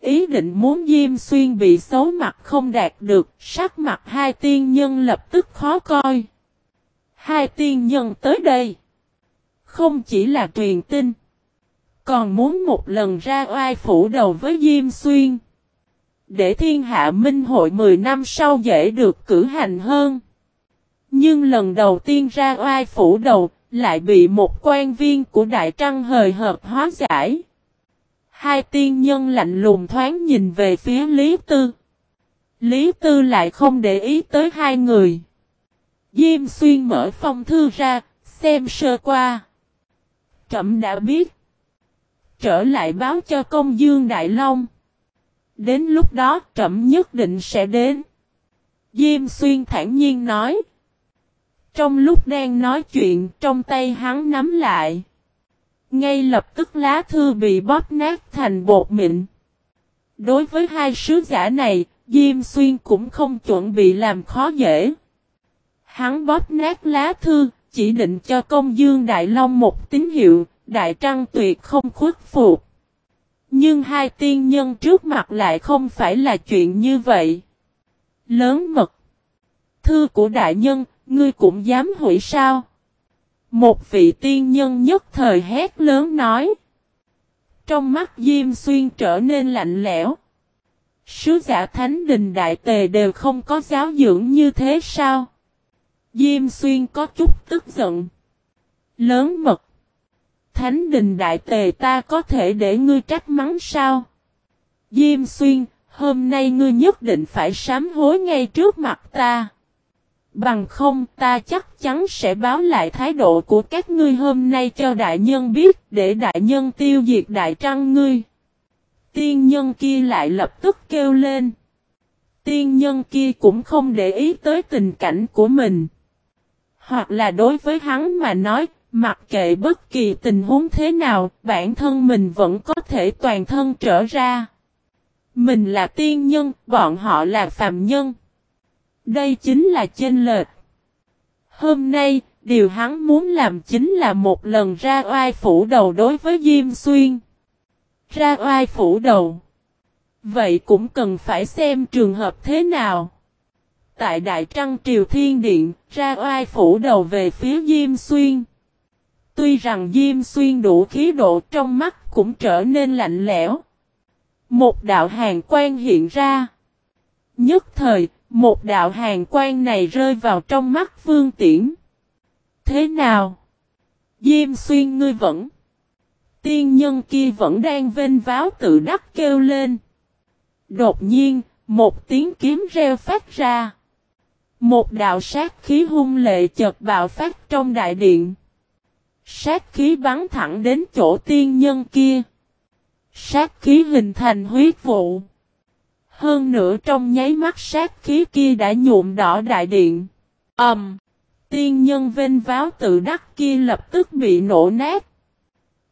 Speaker 1: Ý định muốn Diêm Xuyên bị xấu mặt không đạt được, sắc mặt hai tiên nhân lập tức khó coi. Hai tiên nhân tới đây. Không chỉ là truyền tin. Còn muốn một lần ra oai phủ đầu với Diêm Xuyên. Để thiên hạ minh hội 10 năm sau dễ được cử hành hơn. Nhưng lần đầu tiên ra oai phủ đầu, lại bị một quan viên của Đại Trăng hời hợp hóa giải. Hai tiên nhân lạnh lùng thoáng nhìn về phía Lý Tư. Lý Tư lại không để ý tới hai người. Diêm xuyên mở phong thư ra, xem sơ qua. Trậm đã biết. Trở lại báo cho công dương Đại Long. Đến lúc đó Trậm nhất định sẽ đến. Diêm xuyên thản nhiên nói. Trong lúc đang nói chuyện, trong tay hắn nắm lại. Ngay lập tức lá thư bị bóp nát thành bột mịn. Đối với hai sứ giả này, Diêm Xuyên cũng không chuẩn bị làm khó dễ. Hắn bóp nát lá thư, chỉ định cho công dương Đại Long một tín hiệu, Đại Trăng tuyệt không khuất phục. Nhưng hai tiên nhân trước mặt lại không phải là chuyện như vậy. Lớn mật. Thư của đại nhân, ngươi cũng dám hủy sao? Một vị tiên nhân nhất thời hét lớn nói. Trong mắt Diêm Xuyên trở nên lạnh lẽo. Sứ giả Thánh Đình Đại Tề đều không có giáo dưỡng như thế sao? Diêm Xuyên có chút tức giận. Lớn mật. Thánh Đình Đại Tề ta có thể để ngươi trách mắng sao? Diêm Xuyên, hôm nay ngươi nhất định phải sám hối ngay trước mặt ta. Bằng không ta chắc chắn sẽ báo lại thái độ của các ngươi hôm nay cho đại nhân biết để đại nhân tiêu diệt đại trăng ngươi. Tiên nhân kia lại lập tức kêu lên. Tiên nhân kia cũng không để ý tới tình cảnh của mình. Hoặc là đối với hắn mà nói, mặc kệ bất kỳ tình huống thế nào, bản thân mình vẫn có thể toàn thân trở ra. Mình là tiên nhân, bọn họ là phàm nhân. Đây chính là chênh lệch. Hôm nay, điều hắn muốn làm chính là một lần ra oai phủ đầu đối với Diêm Xuyên. Ra oai phủ đầu. Vậy cũng cần phải xem trường hợp thế nào. Tại Đại Trăng Triều Thiên Điện, ra oai phủ đầu về phía Diêm Xuyên. Tuy rằng Diêm Xuyên đủ khí độ trong mắt cũng trở nên lạnh lẽo. Một đạo hàng quan hiện ra. Nhất thời, một đạo hàng quan này rơi vào trong mắt Vương Tiễn. Thế nào? Diêm xuyên ngươi vẫn. Tiên nhân kia vẫn đang vênh váo tự đắc kêu lên. Đột nhiên, một tiếng kiếm reo phát ra. Một đạo sát khí hung lệ chợt bạo phát trong đại điện. Sát khí bắn thẳng đến chỗ tiên nhân kia. Sát khí hình thành huyết vụ. Hơn nữa trong nháy mắt sát khí kia đã nhuộm đỏ đại điện. Ẩm. Um, tiên nhân vinh váo tự đắc kia lập tức bị nổ nát.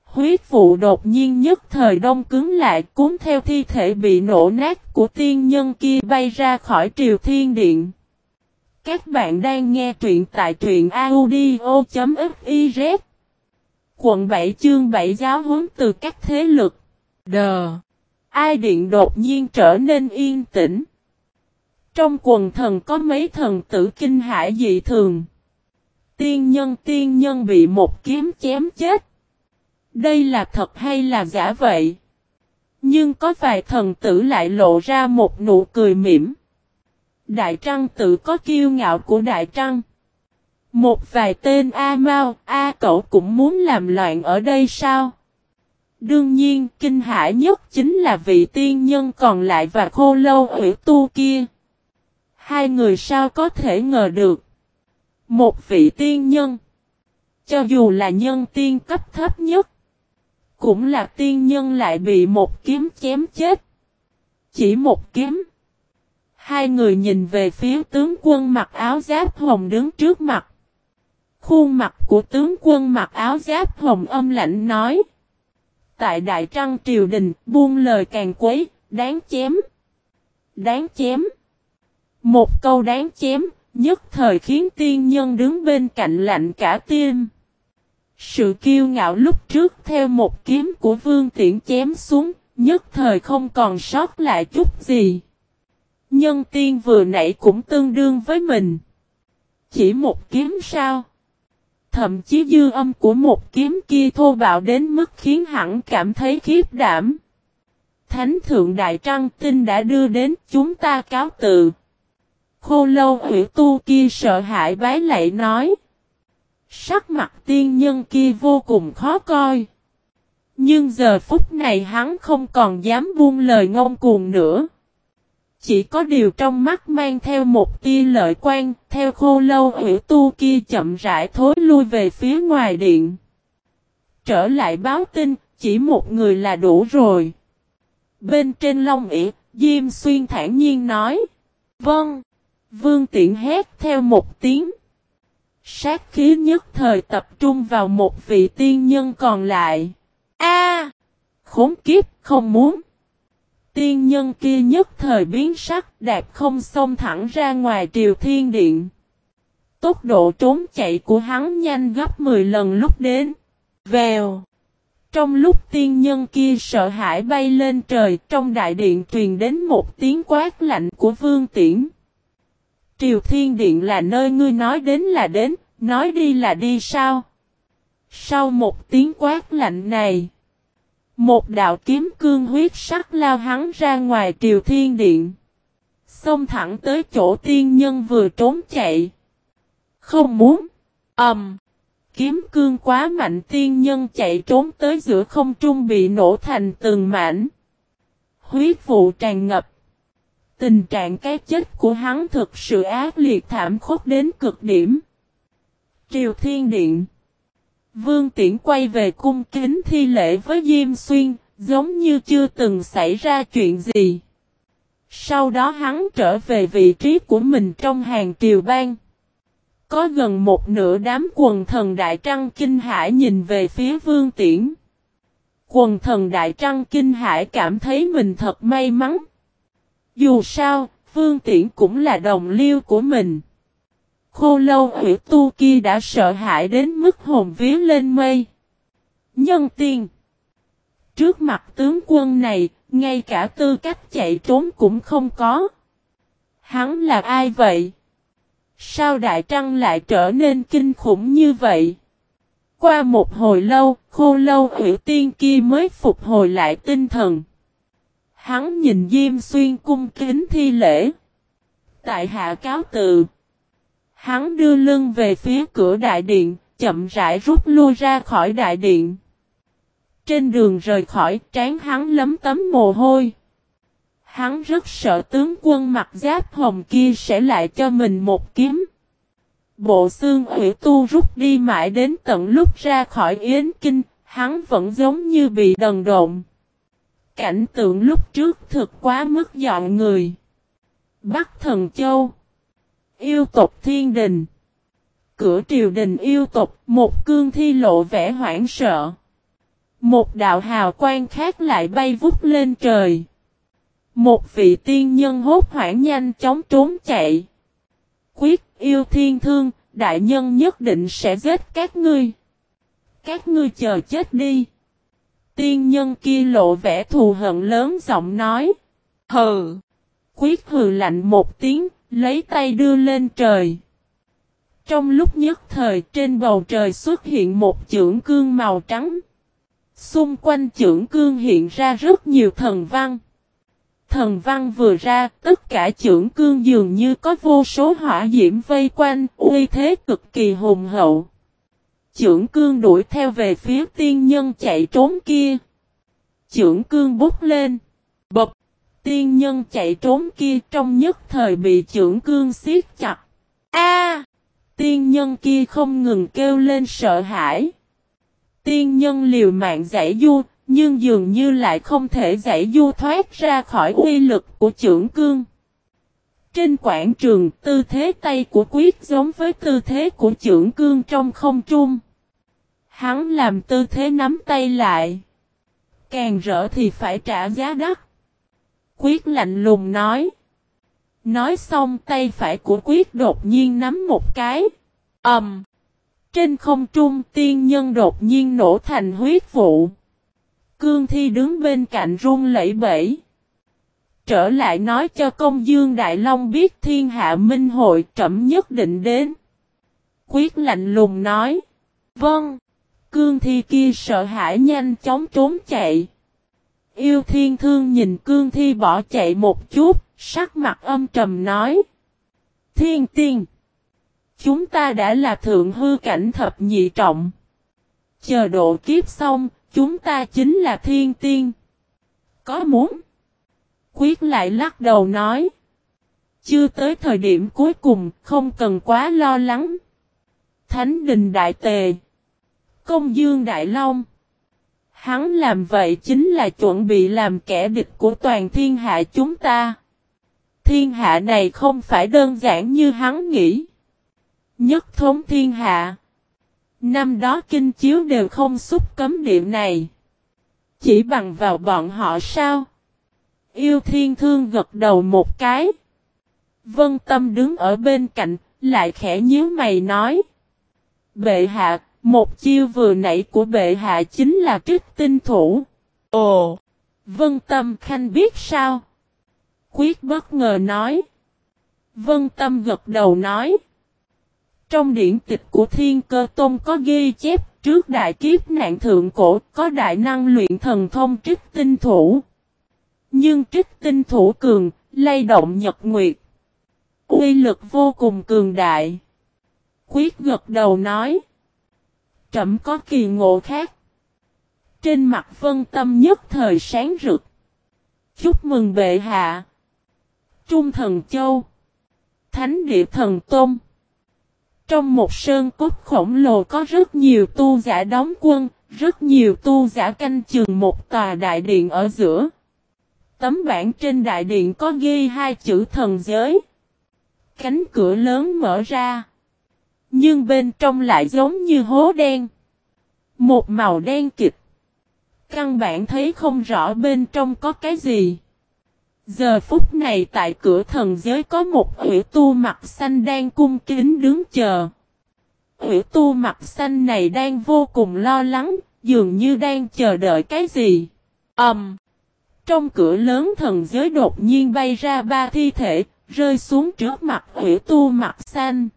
Speaker 1: Huyết vụ đột nhiên nhất thời đông cứng lại cuốn theo thi thể bị nổ nát của tiên nhân kia bay ra khỏi triều thiên điện. Các bạn đang nghe truyện tại truyện audio.fif Quận 7 chương 7 giáo huấn từ các thế lực. Đờ. Ai điện đột nhiên trở nên yên tĩnh. Trong quần thần có mấy thần tử kinh hải dị thường. Tiên nhân tiên nhân bị một kiếm chém chết. Đây là thật hay là giả vậy? Nhưng có vài thần tử lại lộ ra một nụ cười mỉm. Đại Trăng tự có kiêu ngạo của Đại Trăng. Một vài tên A Mao, A Cậu cũng muốn làm loạn ở đây sao? Đương nhiên, kinh hãi nhất chính là vị tiên nhân còn lại và khô lâu ủy tu kia. Hai người sao có thể ngờ được. Một vị tiên nhân. Cho dù là nhân tiên cấp thấp nhất. Cũng là tiên nhân lại bị một kiếm chém chết. Chỉ một kiếm. Hai người nhìn về phía tướng quân mặc áo giáp hồng đứng trước mặt. Khuôn mặt của tướng quân mặc áo giáp hồng âm lạnh nói. Tại Đại Trăng Triều Đình, buông lời càng quấy, đáng chém. Đáng chém. Một câu đáng chém, nhất thời khiến tiên nhân đứng bên cạnh lạnh cả tim. Sự kiêu ngạo lúc trước theo một kiếm của vương tiễn chém xuống, nhất thời không còn sót lại chút gì. Nhân tiên vừa nãy cũng tương đương với mình. Chỉ một kiếm sao? Thậm chí dư âm của một kiếm kia thô bạo đến mức khiến hẳn cảm thấy khiếp đảm. Thánh thượng đại trăng tinh đã đưa đến chúng ta cáo tự. Khô lâu hủy tu kia sợ hãi bái lạy nói. Sắc mặt tiên nhân kia vô cùng khó coi. Nhưng giờ phút này hắn không còn dám buông lời ngông cuồng nữa. Chỉ có điều trong mắt mang theo một tia lợi quan, theo khô lâu hữu tu kia chậm rãi thối lui về phía ngoài điện. Trở lại báo tin, chỉ một người là đủ rồi. Bên trên long ỉ, Diêm Xuyên thản nhiên nói. Vâng. Vương tiện hét theo một tiếng. Sát khí nhất thời tập trung vào một vị tiên nhân còn lại. A, Khốn kiếp không muốn. Tiên nhân kia nhất thời biến sắc đạp không xông thẳng ra ngoài triều thiên điện. Tốc độ trốn chạy của hắn nhanh gấp 10 lần lúc đến. Vèo. Trong lúc tiên nhân kia sợ hãi bay lên trời trong đại điện truyền đến một tiếng quát lạnh của vương tiễn. Triều thiên điện là nơi ngươi nói đến là đến, nói đi là đi sao? Sau một tiếng quát lạnh này. Một đạo kiếm cương huyết sắc lao hắn ra ngoài triều thiên điện. Xông thẳng tới chỗ tiên nhân vừa trốn chạy. Không muốn. Ẩm. Um, kiếm cương quá mạnh tiên nhân chạy trốn tới giữa không trung bị nổ thành từng mảnh. Huyết vụ tràn ngập. Tình trạng cái chết của hắn thực sự ác liệt thảm khốc đến cực điểm. Triều Thiên Điện Vương Tiễn quay về cung kính thi lễ với Diêm Xuyên, giống như chưa từng xảy ra chuyện gì. Sau đó hắn trở về vị trí của mình trong hàng triều bang. Có gần một nửa đám quần thần Đại Trăng Kinh Hải nhìn về phía Vương Tiễn. Quần thần Đại Trăng Kinh Hải cảm thấy mình thật may mắn. Dù sao, Vương Tiễn cũng là đồng liêu của mình. Khô lâu hủy tu kia đã sợ hãi đến mức hồn vía lên mây. Nhân tiên. Trước mặt tướng quân này, ngay cả tư cách chạy trốn cũng không có. Hắn là ai vậy? Sao Đại Trăng lại trở nên kinh khủng như vậy? Qua một hồi lâu, khô lâu hủy tiên kia mới phục hồi lại tinh thần. Hắn nhìn Diêm Xuyên cung kính thi lễ. Tại hạ cáo tự. Hắn đưa lưng về phía cửa đại điện, chậm rãi rút lui ra khỏi đại điện. Trên đường rời khỏi, trán hắn lấm tấm mồ hôi. Hắn rất sợ tướng quân mặc giáp hồng kia sẽ lại cho mình một kiếm. Bộ xương ủy tu rút đi mãi đến tận lúc ra khỏi yến kinh, hắn vẫn giống như bị đần độn. Cảnh tượng lúc trước thực quá mức dọn người. Bắc Thần Châu Yêu tộc thiên đình Cửa triều đình yêu tộc một cương thi lộ vẻ hoảng sợ. Một đạo hào quang khác lại bay vút lên trời. Một vị tiên nhân hốt hoảng nhanh chóng trốn chạy. Quyết yêu thiên thương, đại nhân nhất định sẽ giết các ngươi. Các ngươi chờ chết đi. Tiên nhân kia lộ vẻ thù hận lớn giọng nói. Hừ. Quyết hừ lạnh một tiếng, lấy tay đưa lên trời. Trong lúc nhất thời trên bầu trời xuất hiện một chưởng cương màu trắng. Xung quanh chưởng cương hiện ra rất nhiều thần văn. Thần văn vừa ra, tất cả chưởng cương dường như có vô số hỏa diễm vây quanh, uy thế cực kỳ hùng hậu chưởng cương đuổi theo về phía tiên nhân chạy trốn kia. Chưởng cương bút lên. Bập. Tiên nhân chạy trốn kia trong nhất thời bị trưởng cương siết chặt. A! Tiên nhân kia không ngừng kêu lên sợ hãi. Tiên nhân liều mạng giải du, nhưng dường như lại không thể giải du thoát ra khỏi uy lực của trưởng cương. Trên quảng trường, tư thế tay của quyết giống với tư thế của trưởng cương trong không trung. Hắn làm tư thế nắm tay lại. Càng rỡ thì phải trả giá đắt. Quyết lạnh lùng nói. Nói xong tay phải của quyết đột nhiên nắm một cái. ầm. Um, trên không trung tiên nhân đột nhiên nổ thành huyết vụ. Cương thi đứng bên cạnh run lẩy bẩy. Trở lại nói cho công dương Đại Long biết thiên hạ minh hội trẩm nhất định đến. Quyết lạnh lùng nói. Vâng. Cương thi kia sợ hãi nhanh chóng trốn chạy. Yêu thiên thương nhìn cương thi bỏ chạy một chút, sắc mặt âm trầm nói. Thiên tiên. Chúng ta đã là thượng hư cảnh thập nhị trọng. Chờ độ kiếp xong, chúng ta chính là thiên tiên. Có muốn? Quyết lại lắc đầu nói. Chưa tới thời điểm cuối cùng, không cần quá lo lắng. Thánh đình đại tề. Công dương đại long. Hắn làm vậy chính là chuẩn bị làm kẻ địch của toàn thiên hạ chúng ta. Thiên hạ này không phải đơn giản như hắn nghĩ. Nhất thống thiên hạ. Năm đó kinh chiếu đều không xúc cấm địa này. Chỉ bằng vào bọn họ sao? Yêu thiên thương gật đầu một cái. Vân tâm đứng ở bên cạnh, lại khẽ nhíu mày nói. Bệ hạ, một chiêu vừa nãy của bệ hạ chính là trích tinh thủ. Ồ! Vân tâm khanh biết sao? Quyết bất ngờ nói. Vân tâm gật đầu nói. Trong điển tịch của Thiên Cơ Tôn có ghi chép trước đại kiếp nạn thượng cổ có đại năng luyện thần thông trích tinh thủ. Nhưng trích tinh thủ cường, lay động nhật nguyệt. Uy lực vô cùng cường đại. Quyết gật đầu nói. Trẩm có kỳ ngộ khác. Trên mặt vân tâm nhất thời sáng rực. Chúc mừng bệ hạ. Trung thần châu. Thánh địa thần tôn. Trong một sơn cốt khổng lồ có rất nhiều tu giả đóng quân, rất nhiều tu giả canh chừng một tòa đại điện ở giữa. Tấm bảng trên đại điện có ghi hai chữ thần giới. Cánh cửa lớn mở ra. Nhưng bên trong lại giống như hố đen. Một màu đen kịch. Căn bản thấy không rõ bên trong có cái gì. Giờ phút này tại cửa thần giới có một ủy tu mặt xanh đang cung kính đứng chờ. Ủy tu mặt xanh này đang vô cùng lo lắng, dường như đang chờ đợi cái gì. Ẩm! Um, trong cửa lớn thần giới đột nhiên bay ra ba thi thể, rơi xuống trước mặt ủy tu mặt xanh.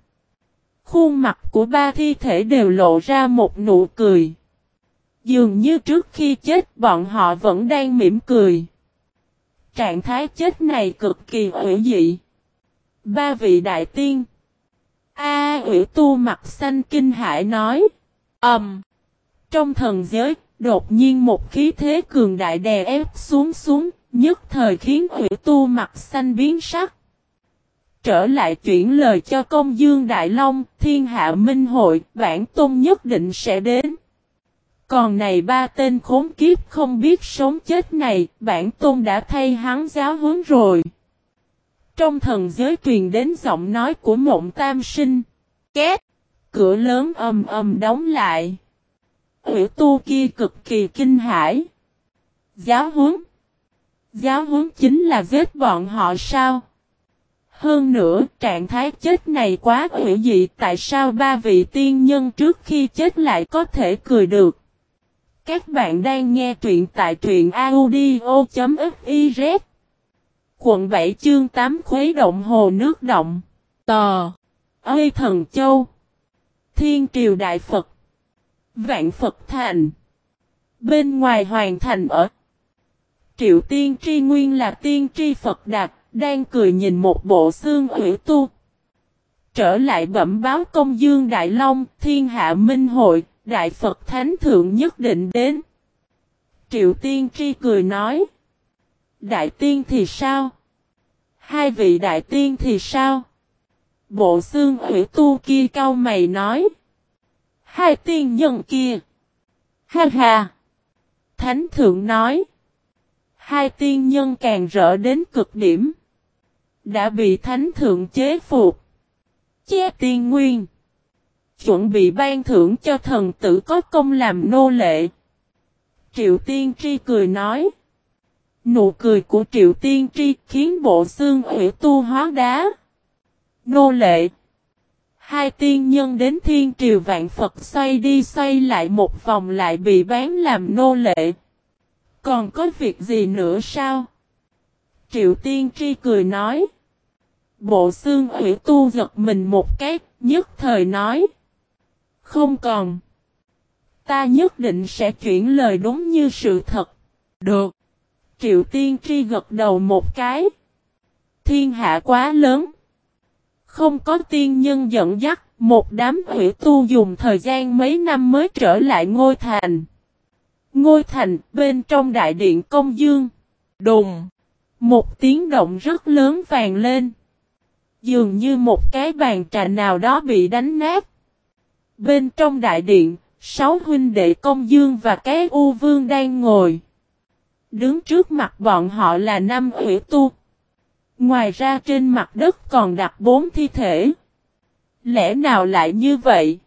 Speaker 1: Khuôn mặt của ba thi thể đều lộ ra một nụ cười. Dường như trước khi chết bọn họ vẫn đang mỉm cười. Trạng thái chết này cực kỳ ủy dị. Ba vị đại tiên. A ủy tu mặt xanh kinh hải nói. Ẩm. Um, trong thần giới, đột nhiên một khí thế cường đại đè ép xuống xuống, nhất thời khiến ủy tu mặt xanh biến sắc. Trở lại chuyển lời cho công dương Đại Long, thiên hạ minh hội, bản tôn nhất định sẽ đến. Còn này ba tên khốn kiếp không biết sống chết này, bản tôn đã thay hắn giáo huấn rồi. Trong thần giới truyền đến giọng nói của mộng tam sinh. Két! Cửa lớn ầm ầm đóng lại. Ủy tu kia cực kỳ kinh hãi. Giáo huấn. Giáo huấn chính là giết bọn họ sao? Hơn nữa, trạng thái chết này quá hữu dị tại sao ba vị tiên nhân trước khi chết lại có thể cười được? Các bạn đang nghe truyện tại truyện audio.fiz Quận 7 chương 8 khuấy động hồ nước động. Tò. Ơi thần châu. Thiên triều đại Phật. Vạn Phật thành. Bên ngoài hoàng thành ở. Triệu tiên tri nguyên là tiên tri Phật đạt. Đang cười nhìn một bộ xương ủy tu Trở lại bẩm báo công dương Đại Long, Thiên hạ minh hội, Đại Phật Thánh Thượng nhất định đến. Triệu Tiên Tri cười nói. Đại Tiên thì sao? Hai vị Đại Tiên thì sao? Bộ xương hủy tu kia cao mày nói. Hai tiên nhân kia. Ha ha. Thánh thượng nói. Hai tiên nhân càng rỡ đến cực điểm. Đã bị thánh thượng chế phục. Che tiên nguyên. Chuẩn bị ban thưởng cho thần tử có công làm nô lệ. Triệu tiên tri cười nói. Nụ cười của triệu tiên tri khiến bộ xương ủy tu hóa đá. Nô lệ. Hai tiên nhân đến thiên triều vạn Phật xoay đi xoay lại một vòng lại bị bán làm nô lệ. Còn có việc gì nữa sao? Triệu tiên tri cười nói. Bộ xương Hủy tu giật mình một cái, nhất thời nói. Không còn. Ta nhất định sẽ chuyển lời đúng như sự thật. Được. Triệu tiên tri gật đầu một cái. Thiên hạ quá lớn. Không có tiên nhân dẫn dắt, một đám hủy tu dùng thời gian mấy năm mới trở lại ngôi thành. Ngôi thành bên trong đại điện công dương. Đùng. Một tiếng động rất lớn vàng lên. Dường như một cái bàn trà nào đó bị đánh nát. Bên trong đại điện, sáu huynh đệ công dương và cái u vương đang ngồi. Đứng trước mặt bọn họ là năm hủy tu. Ngoài ra trên mặt đất còn đặt bốn thi thể. Lẽ nào lại như vậy?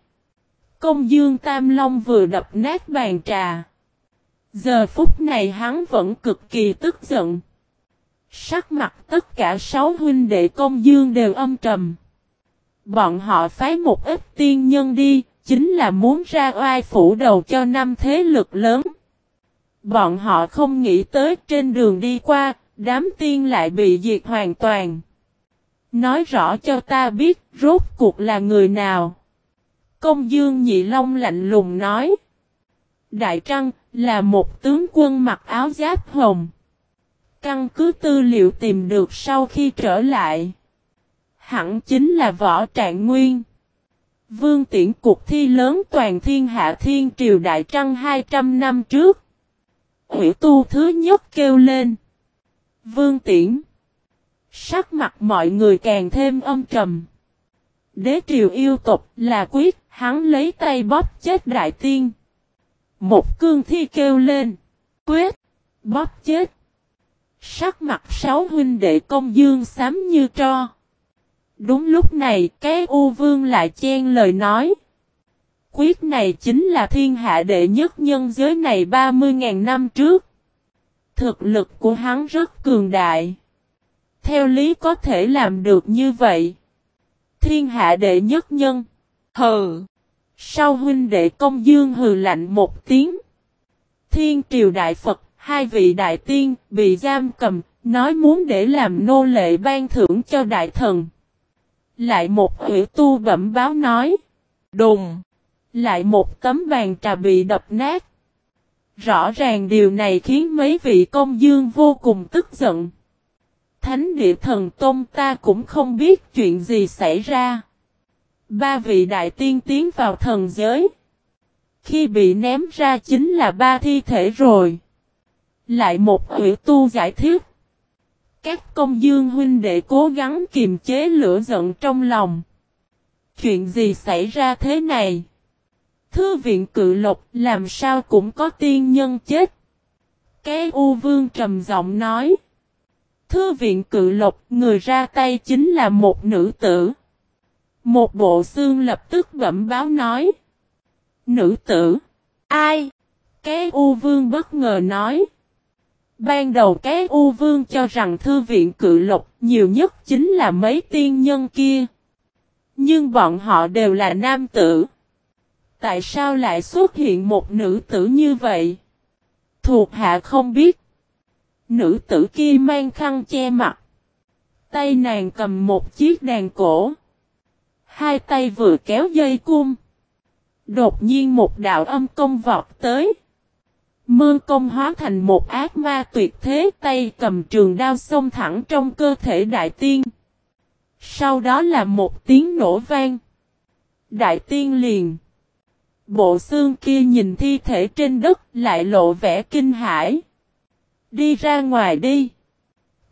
Speaker 1: Công dương Tam Long vừa đập nát bàn trà. Giờ phút này hắn vẫn cực kỳ tức giận. Sắc mặt tất cả sáu huynh đệ công dương đều âm trầm. Bọn họ phái một ít tiên nhân đi, chính là muốn ra oai phủ đầu cho năm thế lực lớn. Bọn họ không nghĩ tới trên đường đi qua, đám tiên lại bị diệt hoàn toàn. Nói rõ cho ta biết rốt cuộc là người nào. Công dương nhị long lạnh lùng nói. Đại Trăng là một tướng quân mặc áo giáp hồng. Căn cứ tư liệu tìm được sau khi trở lại. Hẳn chính là võ trạng nguyên. Vương tiễn cuộc thi lớn toàn thiên hạ thiên triều đại trăng 200 năm trước. Hủy tu thứ nhất kêu lên. Vương tiễn. Sắc mặt mọi người càng thêm âm trầm. Đế triều yêu tục là quyết, hắn lấy tay bóp chết đại tiên. Một cương thi kêu lên. Quyết. Bóp chết. Sắc mặt sáu huynh đệ công dương xám như tro. Đúng lúc này, cái U Vương lại chen lời nói. Quyết này chính là thiên hạ đệ nhất nhân giới này 30.000 năm trước. Thực lực của hắn rất cường đại. Theo lý có thể làm được như vậy. Thiên hạ đệ nhất nhân. Hừ. Sau huynh đệ công dương hừ lạnh một tiếng. Thiên triều đại Phật, hai vị đại tiên bị giam cầm, nói muốn để làm nô lệ ban thưởng cho đại thần. Lại một hủy tu bẩm báo nói. Đùng. Lại một tấm bàn trà bị đập nát. Rõ ràng điều này khiến mấy vị công dương vô cùng tức giận. Thánh địa thần tôn ta cũng không biết chuyện gì xảy ra. Ba vị đại tiên tiến vào thần giới. Khi bị ném ra chính là ba thi thể rồi. Lại một hủy tu giải thích. Các công dương huynh đệ cố gắng kiềm chế lửa giận trong lòng. Chuyện gì xảy ra thế này? Thư viện cự lộc làm sao cũng có tiên nhân chết. Cái U Vương trầm giọng nói. Thư viện cự lộc người ra tay chính là một nữ tử. Một bộ xương lập tức bẩm báo nói. Nữ tử. Ai? Cái U Vương bất ngờ nói. Ban đầu cái U Vương cho rằng thư viện cự lộc nhiều nhất chính là mấy tiên nhân kia. Nhưng bọn họ đều là nam tử. Tại sao lại xuất hiện một nữ tử như vậy? Thuộc hạ không biết. Nữ tử kia mang khăn che mặt. Tay nàng cầm một chiếc đàn cổ. Hai tay vừa kéo dây cung. Đột nhiên một đạo âm công vọt tới. Mương công hóa thành một ác ma tuyệt thế tay cầm trường đao xông thẳng trong cơ thể đại tiên. Sau đó là một tiếng nổ vang. Đại tiên liền. Bộ xương kia nhìn thi thể trên đất lại lộ vẻ kinh hãi. Đi ra ngoài đi.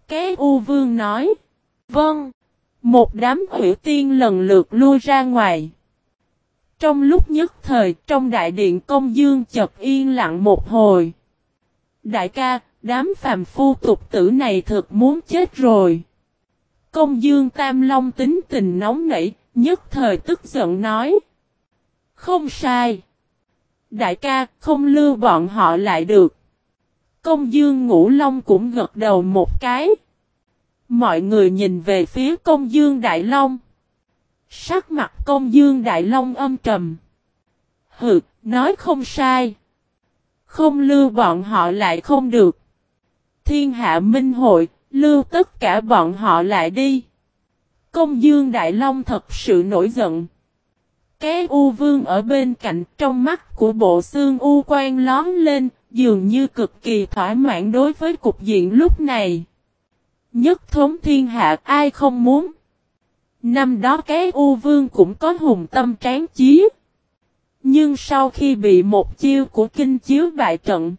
Speaker 1: Cái U Vương nói. Vâng. Một đám hủy tiên lần lượt lui ra ngoài. Trong lúc nhất thời, trong đại điện công dương chợt yên lặng một hồi. Đại ca, đám phàm phu tục tử này thực muốn chết rồi. Công dương Tam Long tính tình nóng nảy, nhất thời tức giận nói. Không sai. Đại ca, không lưu bọn họ lại được. Công dương Ngũ Long cũng gật đầu một cái. Mọi người nhìn về phía công dương Đại Long. Sắc mặt công dương Đại Long âm trầm. Hừ, nói không sai. Không lưu bọn họ lại không được. Thiên hạ minh hội, lưu tất cả bọn họ lại đi. Công dương Đại Long thật sự nổi giận. Cái U Vương ở bên cạnh trong mắt của bộ xương U quan lón lên, dường như cực kỳ thỏa mãn đối với cục diện lúc này. Nhất thống thiên hạ ai không muốn. Năm đó cái U Vương cũng có hùng tâm tráng chí. Nhưng sau khi bị một chiêu của kinh chiếu bại trận,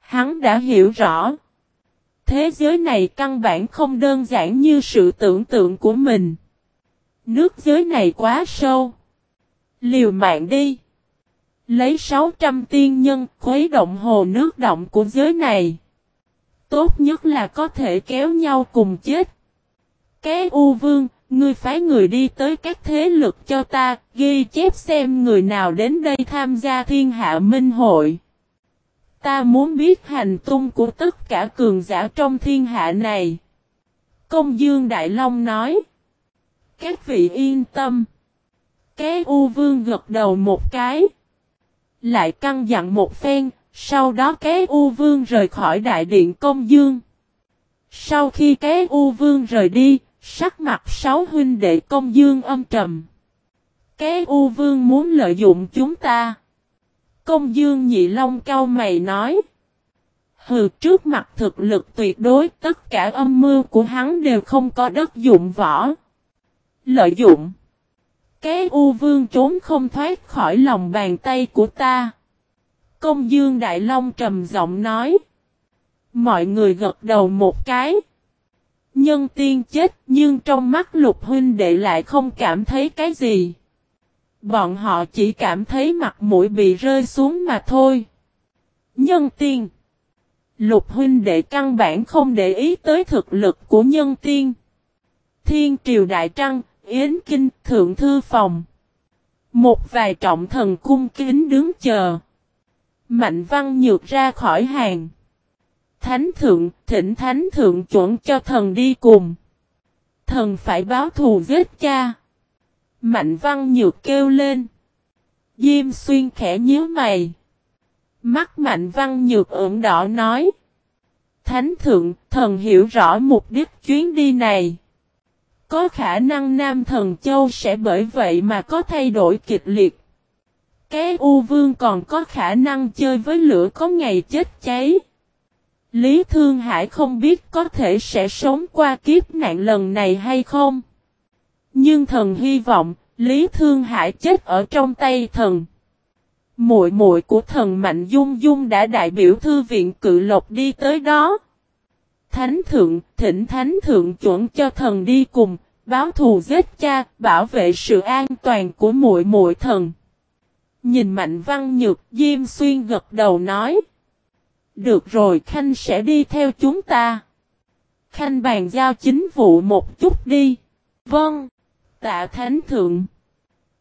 Speaker 1: hắn đã hiểu rõ. Thế giới này căn bản không đơn giản như sự tưởng tượng của mình. Nước giới này quá sâu. Liều mạng đi. Lấy 600 tiên nhân khuấy động hồ nước động của giới này. Tốt nhất là có thể kéo nhau cùng chết. Cái U Vương, ngươi phái người đi tới các thế lực cho ta, ghi chép xem người nào đến đây tham gia thiên hạ minh hội. Ta muốn biết hành tung của tất cả cường giả trong thiên hạ này. Công Dương Đại Long nói. Các vị yên tâm. Cái U Vương gật đầu một cái. Lại căng dặn một phen, sau đó cái U Vương rời khỏi đại điện công dương. Sau khi cái U Vương rời đi, sắc mặt sáu huynh đệ công dương âm trầm. Cái U Vương muốn lợi dụng chúng ta. Công dương nhị long cao mày nói. Hừ, trước mặt thực lực tuyệt đối, tất cả âm mưu của hắn đều không có đất dụng võ. Lợi dụng. Cái U Vương trốn không thoát khỏi lòng bàn tay của ta. Công Dương Đại Long trầm giọng nói. Mọi người gật đầu một cái. Nhân tiên chết nhưng trong mắt lục huynh đệ lại không cảm thấy cái gì. Bọn họ chỉ cảm thấy mặt mũi bị rơi xuống mà thôi. Nhân tiên. Lục huynh đệ căn bản không để ý tới thực lực của nhân tiên. Thiên triều đại trăng, yến kinh, thượng thư phòng. Một vài trọng thần cung kính đứng chờ. Mạnh văn nhược ra khỏi hàng. Thánh thượng, thỉnh thánh thượng chuẩn cho thần đi cùng. Thần phải báo thù giết cha. Mạnh văn nhược kêu lên. Diêm xuyên khẽ nhíu mày. Mắt mạnh văn nhược ửng đỏ nói. Thánh thượng, thần hiểu rõ mục đích chuyến đi này. Có khả năng Nam Thần Châu sẽ bởi vậy mà có thay đổi kịch liệt. Cái U Vương còn có khả năng chơi với lửa có ngày chết cháy. Lý Thương Hải không biết có thể sẽ sống qua kiếp nạn lần này hay không. Nhưng thần hy vọng, Lý Thương Hải chết ở trong tay thần. Muội muội của thần Mạnh Dung Dung đã đại biểu thư viện cự lộc đi tới đó. Thánh thượng, thỉnh thánh thượng chuẩn cho thần đi cùng, báo thù giết cha, bảo vệ sự an toàn của muội muội thần. Nhìn Mạnh Văn Nhược, Diêm Xuyên gật đầu nói. Được rồi Khanh sẽ đi theo chúng ta. Khanh bàn giao chính vụ một chút đi. Vâng. Tạ Thánh Thượng.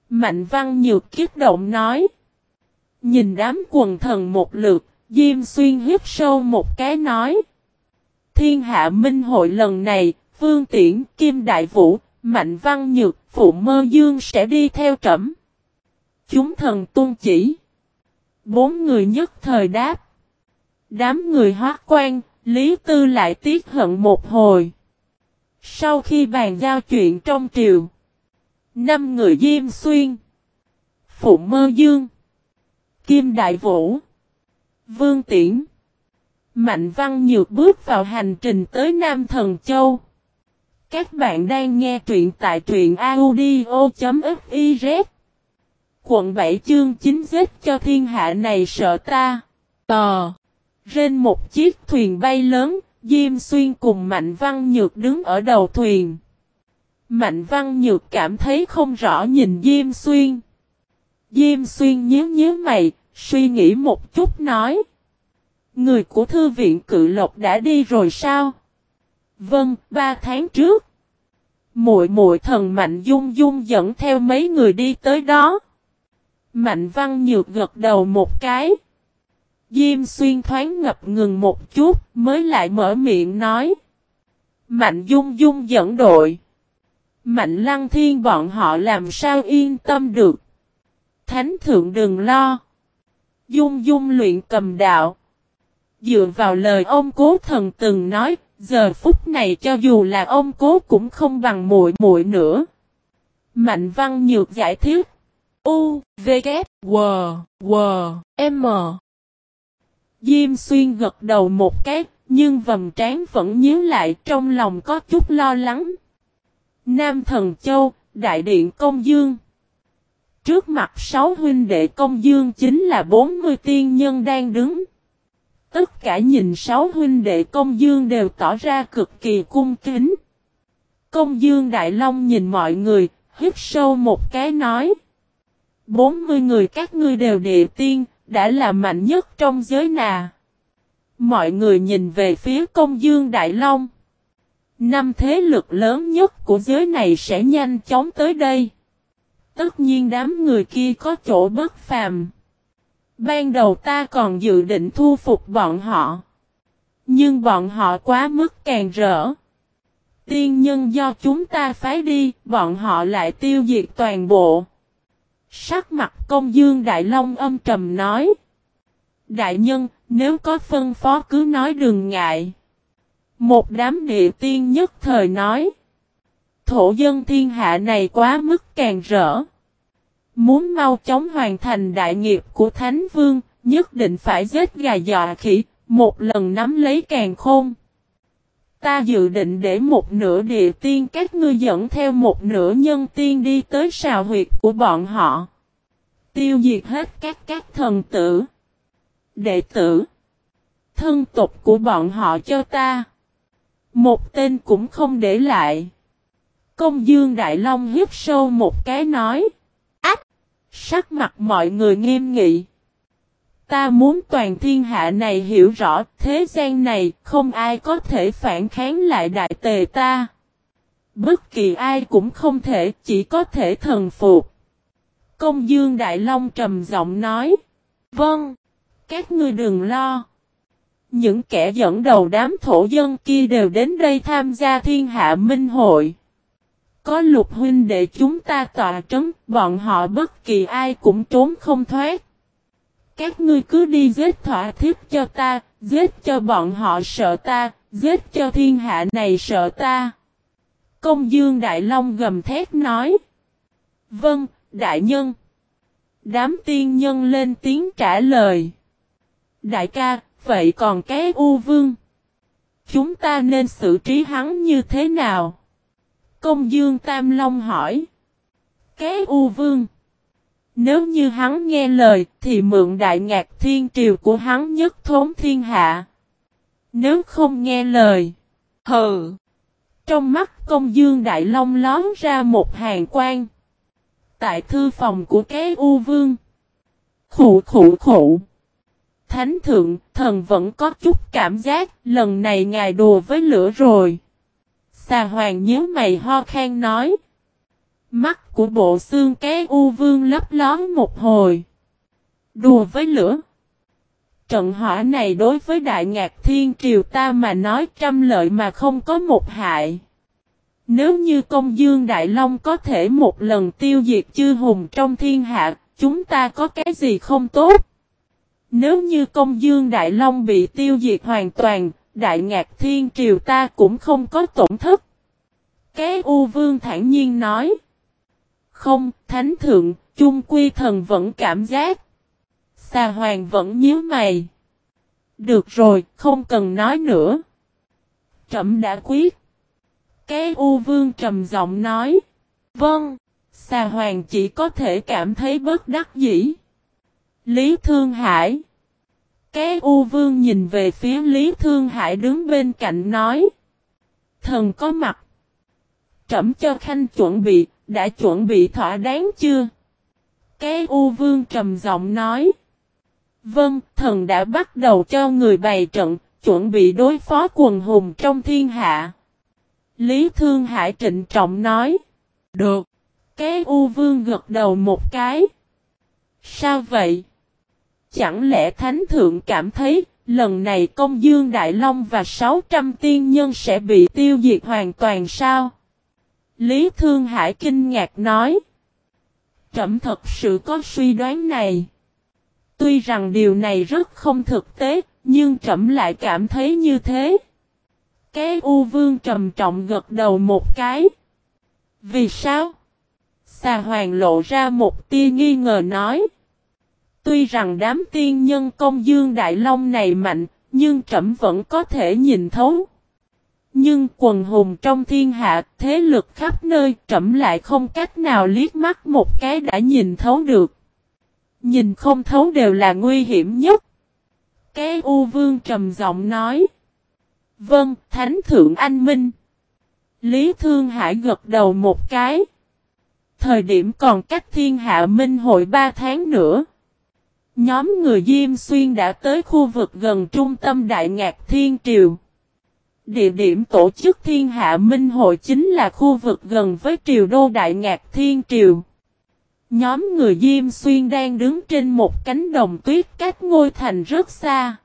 Speaker 1: Mạnh Văn Nhược kiết động nói. Nhìn đám quần thần một lượt, Diêm Xuyên hít sâu một cái nói. Thiên hạ minh hội lần này, Vương Tiễn, Kim Đại Vũ, Mạnh Văn Nhược, Phụ Mơ Dương sẽ đi theo trẩm. Chúng thần tuân chỉ. Bốn người nhất thời đáp. Đám người hóa quan, Lý Tư lại tiếc hận một hồi. Sau khi bàn giao chuyện trong triều, năm người Diêm Xuyên, Phụ Mơ Dương, Kim Đại Vũ, Vương Tiễn, Mạnh Văn Nhược bước vào hành trình tới Nam Thần Châu. Các bạn đang nghe truyện tại truyện audio.fiz Quận 7 chương 9 giết cho thiên hạ này sợ ta. Tò. Trên một chiếc thuyền bay lớn, Diêm Xuyên cùng Mạnh Văn Nhược đứng ở đầu thuyền. Mạnh Văn Nhược cảm thấy không rõ nhìn Diêm Xuyên. Diêm Xuyên nhớ nhớ mày, suy nghĩ một chút nói. Người của thư viện cự lộc đã đi rồi sao? Vâng, ba tháng trước. Muội muội thần Mạnh Dung Dung dẫn theo mấy người đi tới đó. Mạnh Văn Nhược gật đầu một cái. Diêm xuyên thoáng ngập ngừng một chút mới lại mở miệng nói. Mạnh Dung Dung dẫn đội. Mạnh Lăng Thiên bọn họ làm sao yên tâm được. Thánh thượng đừng lo. Dung Dung luyện cầm đạo. Dựa vào lời ông cố thần từng nói, giờ phút này cho dù là ông cố cũng không bằng muội muội nữa. Mạnh Văn Nhược giải thích. U, V, K, W, W, M. Diêm xuyên gật đầu một cái, nhưng vầm trán vẫn nhíu lại trong lòng có chút lo lắng. Nam Thần Châu, Đại Điện Công Dương Trước mặt sáu huynh đệ Công Dương chính là 40 tiên nhân đang đứng. Tất cả nhìn sáu huynh đệ Công Dương đều tỏ ra cực kỳ cung kính. Công Dương Đại Long nhìn mọi người, hít sâu một cái nói. 40 người các ngươi đều địa tiên, đã là mạnh nhất trong giới nà. Mọi người nhìn về phía công dương Đại Long. Năm thế lực lớn nhất của giới này sẽ nhanh chóng tới đây. Tất nhiên đám người kia có chỗ bất phàm. Ban đầu ta còn dự định thu phục bọn họ. Nhưng bọn họ quá mức càng rỡ. Tiên nhân do chúng ta phái đi, bọn họ lại tiêu diệt toàn bộ. Sắc mặt công dương Đại Long âm trầm nói. Đại nhân, nếu có phân phó cứ nói đừng ngại. Một đám địa tiên nhất thời nói. Thổ dân thiên hạ này quá mức càng rỡ. Muốn mau chóng hoàn thành đại nghiệp của Thánh Vương, nhất định phải giết gà dọa khỉ, một lần nắm lấy càng khôn. Ta dự định để một nửa địa tiên các ngươi dẫn theo một nửa nhân tiên đi tới sào huyệt của bọn họ. Tiêu diệt hết các các thần tử. Đệ tử. Thân tục của bọn họ cho ta. Một tên cũng không để lại. Công dương Đại Long hiếp sâu một cái nói. Ách! Sắc mặt mọi người nghiêm nghị. Ta muốn toàn thiên hạ này hiểu rõ thế gian này không ai có thể phản kháng lại đại tề ta. Bất kỳ ai cũng không thể chỉ có thể thần phục. Công dương Đại Long trầm giọng nói. Vâng. Các ngươi đừng lo. Những kẻ dẫn đầu đám thổ dân kia đều đến đây tham gia thiên hạ minh hội. Có lục huynh để chúng ta tọa trấn, bọn họ bất kỳ ai cũng trốn không thoát. Các ngươi cứ đi giết thỏa thiếp cho ta, giết cho bọn họ sợ ta, giết cho thiên hạ này sợ ta. Công dương Đại Long gầm thét nói. Vâng, đại nhân. Đám tiên nhân lên tiếng trả lời. Đại ca, vậy còn cái U Vương? Chúng ta nên xử trí hắn như thế nào? Công Dương Tam Long hỏi. Cái U Vương? Nếu như hắn nghe lời thì mượn đại ngạc thiên triều của hắn nhất thốn thiên hạ. Nếu không nghe lời, hừ. Trong mắt công dương đại long lón ra một hàng quan. Tại thư phòng của cái U Vương. Khủ khủ khủ. Thánh thượng, thần vẫn có chút cảm giác, lần này ngài đùa với lửa rồi. Xà hoàng nhớ mày ho khan nói. Mắt của bộ xương cái u vương lấp lón một hồi. Đùa với lửa. Trận hỏa này đối với đại ngạc thiên triều ta mà nói trăm lợi mà không có một hại. Nếu như công dương Đại Long có thể một lần tiêu diệt chư hùng trong thiên hạ, chúng ta có cái gì không tốt? Nếu như công dương Đại Long bị tiêu diệt hoàn toàn, Đại Ngạc Thiên Triều ta cũng không có tổn thất. Cái U Vương thản nhiên nói. Không, Thánh Thượng, chung Quy Thần vẫn cảm giác. Xà Hoàng vẫn nhíu mày. Được rồi, không cần nói nữa. Trẩm đã quyết. Cái U Vương trầm giọng nói. Vâng, xà Hoàng chỉ có thể cảm thấy bất đắc dĩ. Lý Thương Hải. Cái U Vương nhìn về phía Lý Thương Hải đứng bên cạnh nói. Thần có mặt. Trẩm cho khanh chuẩn bị, đã chuẩn bị thỏa đáng chưa? Cái U Vương trầm giọng nói. Vâng, thần đã bắt đầu cho người bày trận, chuẩn bị đối phó quần hùng trong thiên hạ. Lý Thương Hải trịnh trọng nói. Được. Cái U Vương gật đầu một cái. Sao vậy? Chẳng lẽ Thánh Thượng cảm thấy lần này công dương Đại Long và 600 tiên nhân sẽ bị tiêu diệt hoàn toàn sao? Lý Thương Hải kinh ngạc nói. Trẩm thật sự có suy đoán này. Tuy rằng điều này rất không thực tế, nhưng trẫm lại cảm thấy như thế. Cái U Vương trầm trọng gật đầu một cái. Vì sao? Xà Hoàng lộ ra một tia nghi ngờ nói. Tuy rằng đám tiên nhân công dương Đại Long này mạnh, nhưng trẫm vẫn có thể nhìn thấu. Nhưng quần hùng trong thiên hạ, thế lực khắp nơi, trẫm lại không cách nào liếc mắt một cái đã nhìn thấu được. Nhìn không thấu đều là nguy hiểm nhất. Cái U Vương trầm giọng nói. Vâng, Thánh Thượng Anh Minh. Lý Thương Hải gật đầu một cái. Thời điểm còn cách thiên hạ minh hội ba tháng nữa. Nhóm người Diêm Xuyên đã tới khu vực gần trung tâm Đại Ngạc Thiên Triều. Địa điểm tổ chức thiên hạ minh hội chính là khu vực gần với triều đô Đại Ngạc Thiên Triều. Nhóm người Diêm Xuyên đang đứng trên một cánh đồng tuyết cách ngôi thành rất xa.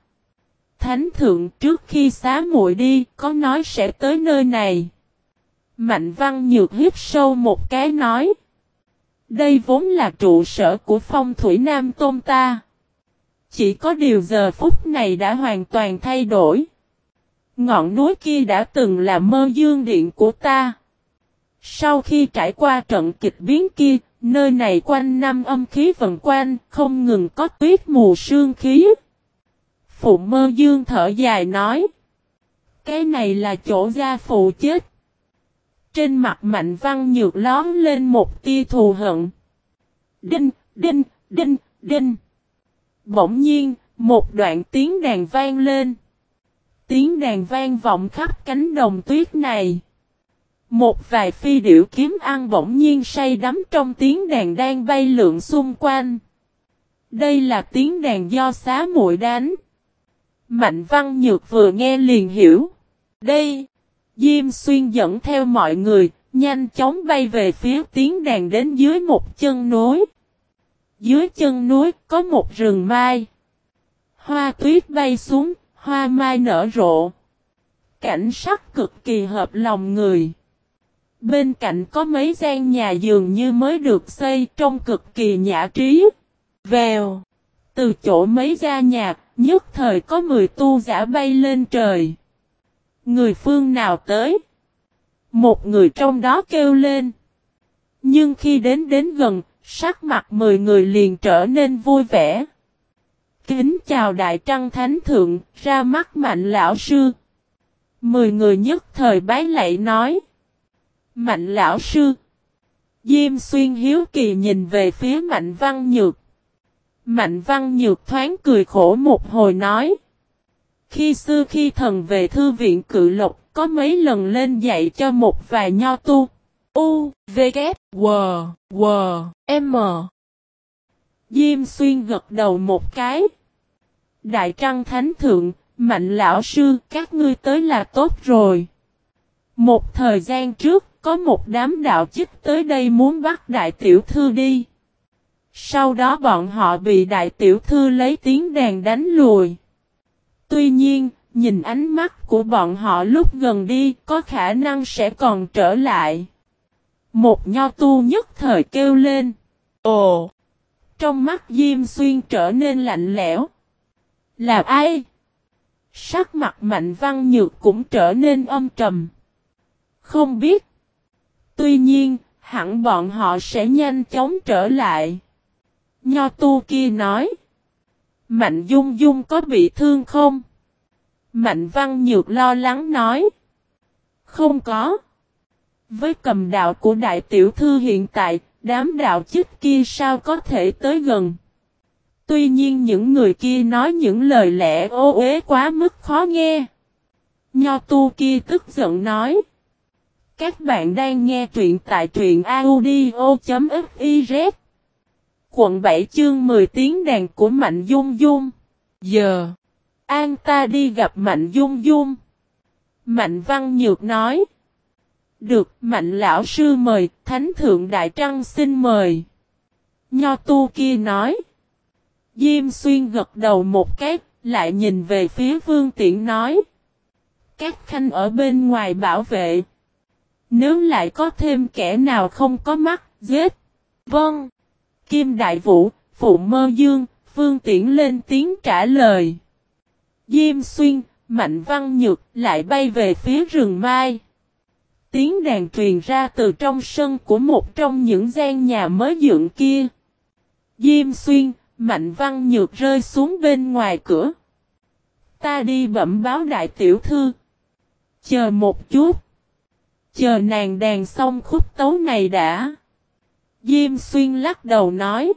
Speaker 1: Thánh thượng trước khi xá muội đi, có nói sẽ tới nơi này. Mạnh văn nhược hiếp sâu một cái nói. Đây vốn là trụ sở của phong thủy Nam Tôn ta. Chỉ có điều giờ phút này đã hoàn toàn thay đổi. Ngọn núi kia đã từng là mơ dương điện của ta. Sau khi trải qua trận kịch biến kia, nơi này quanh năm âm khí vần quanh, không ngừng có tuyết mù sương khí. Phụ mơ dương thở dài nói. Cái này là chỗ gia phụ chết. Trên mặt mạnh văn nhược lón lên một tia thù hận. Đinh, đinh, đinh, đinh. Bỗng nhiên, một đoạn tiếng đàn vang lên. Tiếng đàn vang vọng khắp cánh đồng tuyết này. Một vài phi điểu kiếm ăn bỗng nhiên say đắm trong tiếng đàn đang bay lượn xung quanh. Đây là tiếng đàn do xá muội đánh. Mạnh văn nhược vừa nghe liền hiểu. Đây, Diêm xuyên dẫn theo mọi người, nhanh chóng bay về phía tiếng đàn đến dưới một chân núi. Dưới chân núi có một rừng mai. Hoa tuyết bay xuống, hoa mai nở rộ. Cảnh sắc cực kỳ hợp lòng người. Bên cạnh có mấy gian nhà dường như mới được xây trong cực kỳ nhã trí. Vèo. Từ chỗ mấy gia nhạc, nhất thời có 10 tu giả bay lên trời. Người phương nào tới? Một người trong đó kêu lên. Nhưng khi đến đến gần, sắc mặt 10 người liền trở nên vui vẻ. Kính chào Đại Trăng Thánh Thượng, ra mắt mạnh lão sư. Mười người nhất thời bái lạy nói. Mạnh lão sư. Diêm xuyên hiếu kỳ nhìn về phía mạnh văn nhược. Mạnh văn nhược thoáng cười khổ một hồi nói. Khi xưa khi thần về thư viện cự lộc có mấy lần lên dạy cho một vài nho tu. U, V, K, W, W, M. Diêm xuyên gật đầu một cái. Đại trăng thánh thượng, mạnh lão sư, các ngươi tới là tốt rồi. Một thời gian trước, có một đám đạo chích tới đây muốn bắt đại tiểu thư đi. Sau đó bọn họ bị đại tiểu thư lấy tiếng đàn đánh lùi. Tuy nhiên, nhìn ánh mắt của bọn họ lúc gần đi có khả năng sẽ còn trở lại. Một nho tu nhất thời kêu lên. Ồ! Trong mắt Diêm Xuyên trở nên lạnh lẽo. Là ai? Sắc mặt mạnh văn nhược cũng trở nên âm trầm. Không biết. Tuy nhiên, hẳn bọn họ sẽ nhanh chóng trở lại. Nho tu kia nói. Mạnh dung dung có bị thương không? Mạnh văn nhược lo lắng nói. Không có. Với cầm đạo của đại tiểu thư hiện tại, đám đạo chức kia sao có thể tới gần. Tuy nhiên những người kia nói những lời lẽ ô uế quá mức khó nghe. Nho tu kia tức giận nói. Các bạn đang nghe truyện tại truyện audio.fiz Quận 7 chương 10 tiếng đàn của Mạnh Dung Dung Giờ, An ta đi gặp Mạnh Dung Dung Mạnh Văn Nhược nói được Mạnh Lão Sư mời Thánh Thượng Đại Trăng xin mời Nho Tu kia nói Diêm Xuyên gật đầu một cái Lại nhìn về phía Vương Tiễn nói Các khanh ở bên ngoài bảo vệ nếu lại có thêm kẻ nào không có mắt, giết. Vâng. Kim Đại Vũ, Phụ Mơ Dương, Phương Tiễn lên tiếng trả lời. Diêm Xuyên, Mạnh Văn Nhược lại bay về phía rừng Mai. Tiếng đàn truyền ra từ trong sân của một trong những gian nhà mới dựng kia. Diêm Xuyên, Mạnh Văn Nhược rơi xuống bên ngoài cửa. Ta đi bẩm báo đại tiểu thư. Chờ một chút. Chờ nàng đàn xong khúc tấu này đã. Diêm xuyên lắc đầu nói.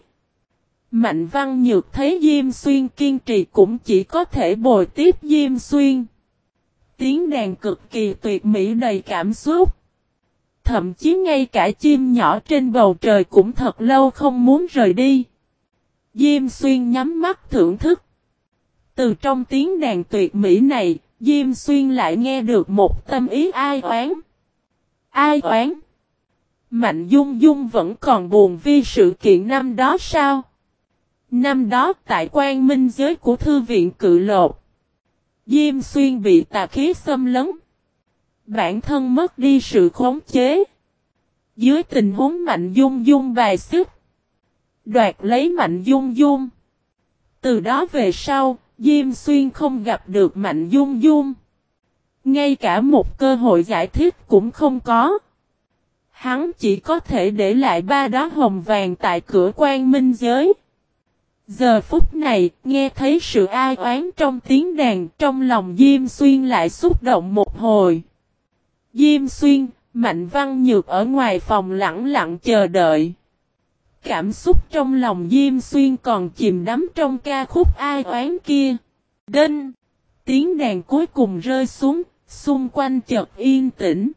Speaker 1: Mạnh văn nhược thấy Diêm xuyên kiên trì cũng chỉ có thể bồi tiếp Diêm xuyên. Tiếng đàn cực kỳ tuyệt mỹ đầy cảm xúc. Thậm chí ngay cả chim nhỏ trên bầu trời cũng thật lâu không muốn rời đi. Diêm xuyên nhắm mắt thưởng thức. Từ trong tiếng đàn tuyệt mỹ này, Diêm xuyên lại nghe được một tâm ý ai oán. Ai oán? Mạnh Dung Dung vẫn còn buồn vì sự kiện năm đó sao? Năm đó tại quan minh giới của thư viện cự lột. Diêm xuyên bị tà khí xâm lấn. Bản thân mất đi sự khống chế. Dưới tình huống Mạnh Dung Dung bài sức. Đoạt lấy Mạnh Dung Dung. Từ đó về sau, Diêm Xuyên không gặp được Mạnh Dung Dung. Ngay cả một cơ hội giải thích cũng không có. Hắn chỉ có thể để lại ba đó hồng vàng tại cửa quan minh giới. Giờ phút này, nghe thấy sự ai oán trong tiếng đàn, trong lòng Diêm Xuyên lại xúc động một hồi. Diêm Xuyên, Mạnh Văn Nhược ở ngoài phòng lặng lặng chờ đợi. Cảm xúc trong lòng Diêm Xuyên còn chìm đắm trong ca khúc ai oán kia. Đinh! Tiếng đàn cuối cùng rơi xuống, Xung quanh chợt yên tĩnh.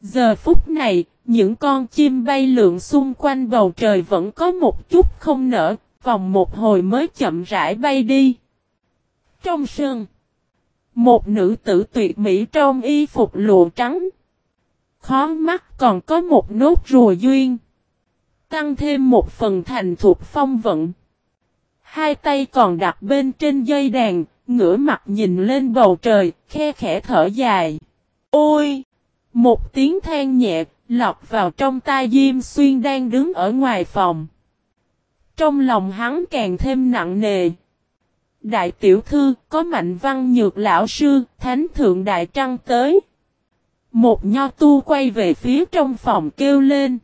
Speaker 1: Giờ phút này, những con chim bay lượn xung quanh bầu trời vẫn có một chút không nở, vòng một hồi mới chậm rãi bay đi. Trong sân, một nữ tử tuyệt mỹ trong y phục lụa trắng. Khó mắt còn có một nốt rùa duyên. Tăng thêm một phần thành thuộc phong vận. Hai tay còn đặt bên trên dây đàn, ngửa mặt nhìn lên bầu trời, khe khẽ thở dài. Ôi! Một tiếng than nhẹ, lọc vào trong tai Diêm Xuyên đang đứng ở ngoài phòng. Trong lòng hắn càng thêm nặng nề. Đại tiểu thư, có mạnh văn nhược lão sư, thánh thượng đại trăng tới. Một nho tu quay về phía trong phòng kêu lên.